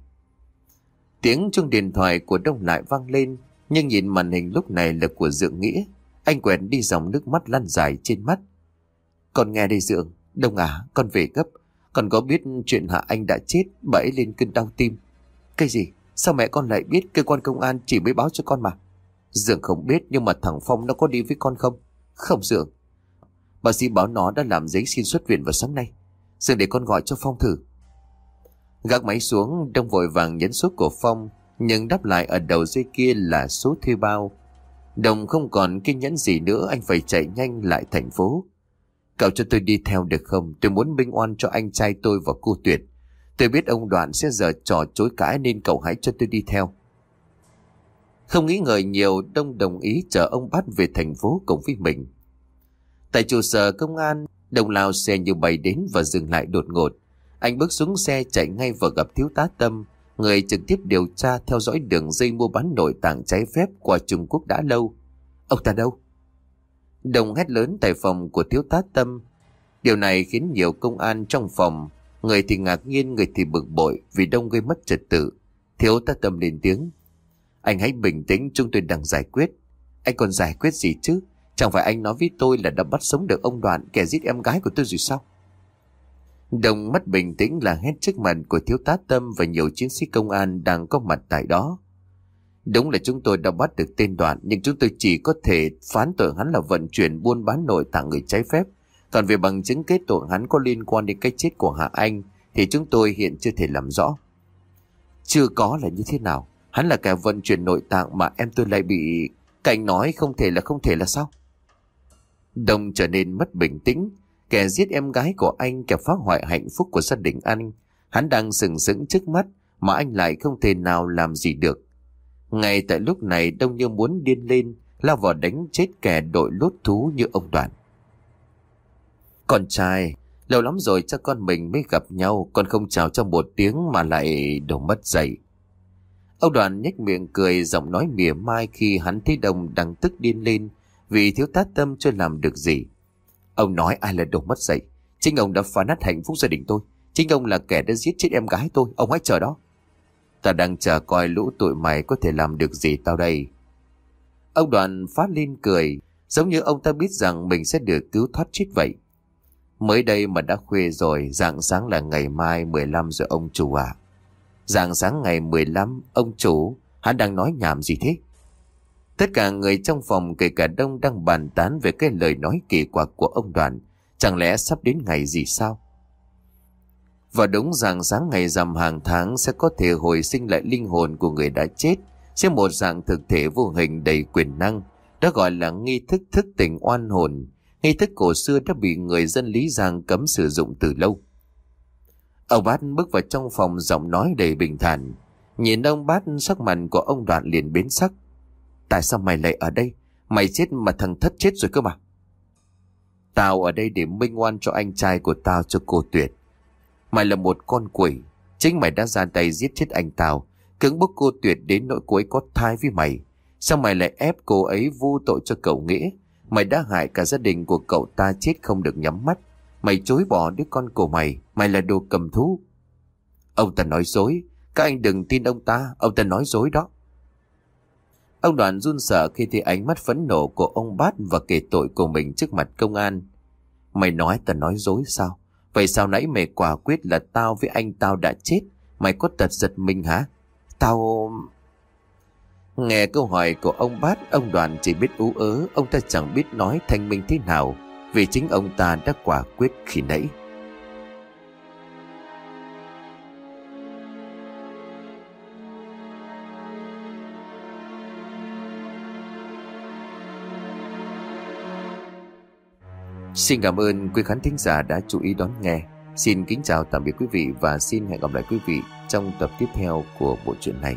Tiếng chuông điện thoại của Đông lại vang lên, nhưng nhìn màn hình lúc này là của Dượng Nghĩa. Anh quẹt đi dòng nước mắt lăn dài trên mắt. Còn nghe đây Dượng, Đông à, con về gấp. Con có biết chuyện Hạ Anh đã chết, bà ấy lên cơn đau tim. Cái gì? Sao mẹ con lại biết cơ quan công an chỉ mới báo cho con mà? Dượng không biết nhưng mà thằng Phong nó có đi với con không? Không dường, Bác sĩ báo nó đã làm giấy xin xuất viện vào sáng nay. Dường để con gọi cho Phong thử. Gác máy xuống, Đông vội vàng nhấn số của Phong, nhưng đáp lại ở đầu dây kia là số thuê bao. Đồng không còn kiên nhẫn gì nữa, anh phải chạy nhanh lại thành phố. Cậu cho tôi đi theo được không? Tôi muốn minh oan cho anh trai tôi và cô Tuyệt. Tôi biết ông Đoạn sẽ giờ trò chối cãi nên cậu hãy cho tôi đi theo. Không nghĩ ngợi nhiều, Đông đồng ý chở ông bắt về thành phố cùng với mình. Tại trụ sở công an, Đông lao xe như bay đến và dừng lại đột ngột. Anh bước xuống xe chạy ngay vào gặp thiếu tá Tâm, người trực tiếp điều tra theo dõi đường dây mua bán nội tạng trái phép qua Trung Quốc đã lâu. Ông ta đâu? Đồng hét lớn tại phòng của thiếu tá Tâm. Điều này khiến nhiều công an trong phòng, người thì ngạc nhiên, người thì bực bội vì Đông gây mất trật tự. Thiếu tá Tâm lên tiếng. Anh hãy bình tĩnh, chúng tôi đang giải quyết. Anh còn giải quyết gì chứ? Chẳng phải anh nói với tôi là đã bắt sống được ông Đoạn kẻ giết em gái của tôi rồi sao? Đồng mất bình tĩnh là hết trước mặt của thiếu tá Tâm và nhiều chiến sĩ công an đang có mặt tại đó. Đúng là chúng tôi đã bắt được tên đoạn nhưng chúng tôi chỉ có thể phán tội hắn là vận chuyển buôn bán nội tạng người trái phép. Còn về bằng chứng kết tội hắn có liên quan đến cái chết của Hạ Anh thì chúng tôi hiện chưa thể làm rõ. Chưa có là như thế nào? Hắn là kẻ vận chuyển nội tạng mà em tôi lại bị... Cảnh nói không thể là không thể là sao? Đồng trở nên mất bình tĩnh. Kẻ giết em gái của anh, kẻ phá hoại hạnh phúc của gia đình anh. Hắn đang sừng sững trước mắt mà anh lại không thể nào làm gì được. Ngay tại lúc này Đông như muốn điên lên, lao vào đánh chết kẻ đội lốt thú như ông Đoàn. Con trai, lâu lắm rồi cha con mình mới gặp nhau, con không chào cho một tiếng mà lại đổ mất dậy. Ông Đoàn nhếch miệng cười giọng nói mỉa mai khi hắn thấy đồng đang tức điên lên vì thiếu tá tâm chưa làm được gì. Ông nói ai là đồ mất dạy, chính ông đã phá nát hạnh phúc gia đình tôi, chính ông là kẻ đã giết chết em gái tôi, ông hãy chờ đó. Ta đang chờ coi lũ tụi mày có thể làm được gì tao đây. Ông đoàn phát lên cười, giống như ông ta biết rằng mình sẽ được cứu thoát chết vậy. Mới đây mà đã khuya rồi, dạng sáng là ngày mai 15 rồi ông chủ à. Dạng sáng ngày 15, ông chủ, hắn đang nói nhảm gì thế? Tất cả người trong phòng kể cả đông đang bàn tán về cái lời nói kỳ quặc của ông đoàn. Chẳng lẽ sắp đến ngày gì sao? Và đúng rằng sáng ngày rằm hàng tháng sẽ có thể hồi sinh lại linh hồn của người đã chết, sẽ một dạng thực thể vô hình đầy quyền năng, đó gọi là nghi thức thức tỉnh oan hồn. Nghi thức cổ xưa đã bị người dân Lý Giang cấm sử dụng từ lâu. Ông bát bước vào trong phòng giọng nói đầy bình thản. Nhìn ông bát sắc mặt của ông đoạn liền biến sắc. Tại sao mày lại ở đây? Mày chết mà thằng thất chết rồi cơ mà. Tao ở đây để minh oan cho anh trai của tao cho cô Tuyệt. Mày là một con quỷ. Chính mày đã ra tay giết chết anh tao, cứng bức cô tuyệt đến nỗi cô ấy có thai với mày. Sao mày lại ép cô ấy vu tội cho cậu nghĩa? Mày đã hại cả gia đình của cậu ta chết không được nhắm mắt. Mày chối bỏ đứa con của mày. Mày là đồ cầm thú. Ông ta nói dối. Các anh đừng tin ông ta. Ông ta nói dối đó. Ông đoàn run sợ khi thấy ánh mắt phẫn nộ của ông bát và kể tội của mình trước mặt công an. Mày nói ta nói dối sao? Vậy sao nãy mày quả quyết là tao với anh tao đã chết Mày có tật giật mình hả Tao... Nghe câu hỏi của ông bát, Ông đoàn chỉ biết ú ớ, Ông ta chẳng biết nói thanh minh thế nào vì chính ông ta đã quả quyết khi nãy. Xin cảm ơn quý khán thính giả đã chú ý đón nghe. Xin kính chào tạm biệt quý vị và xin hẹn gặp lại quý vị trong tập tiếp theo của bộ truyện này.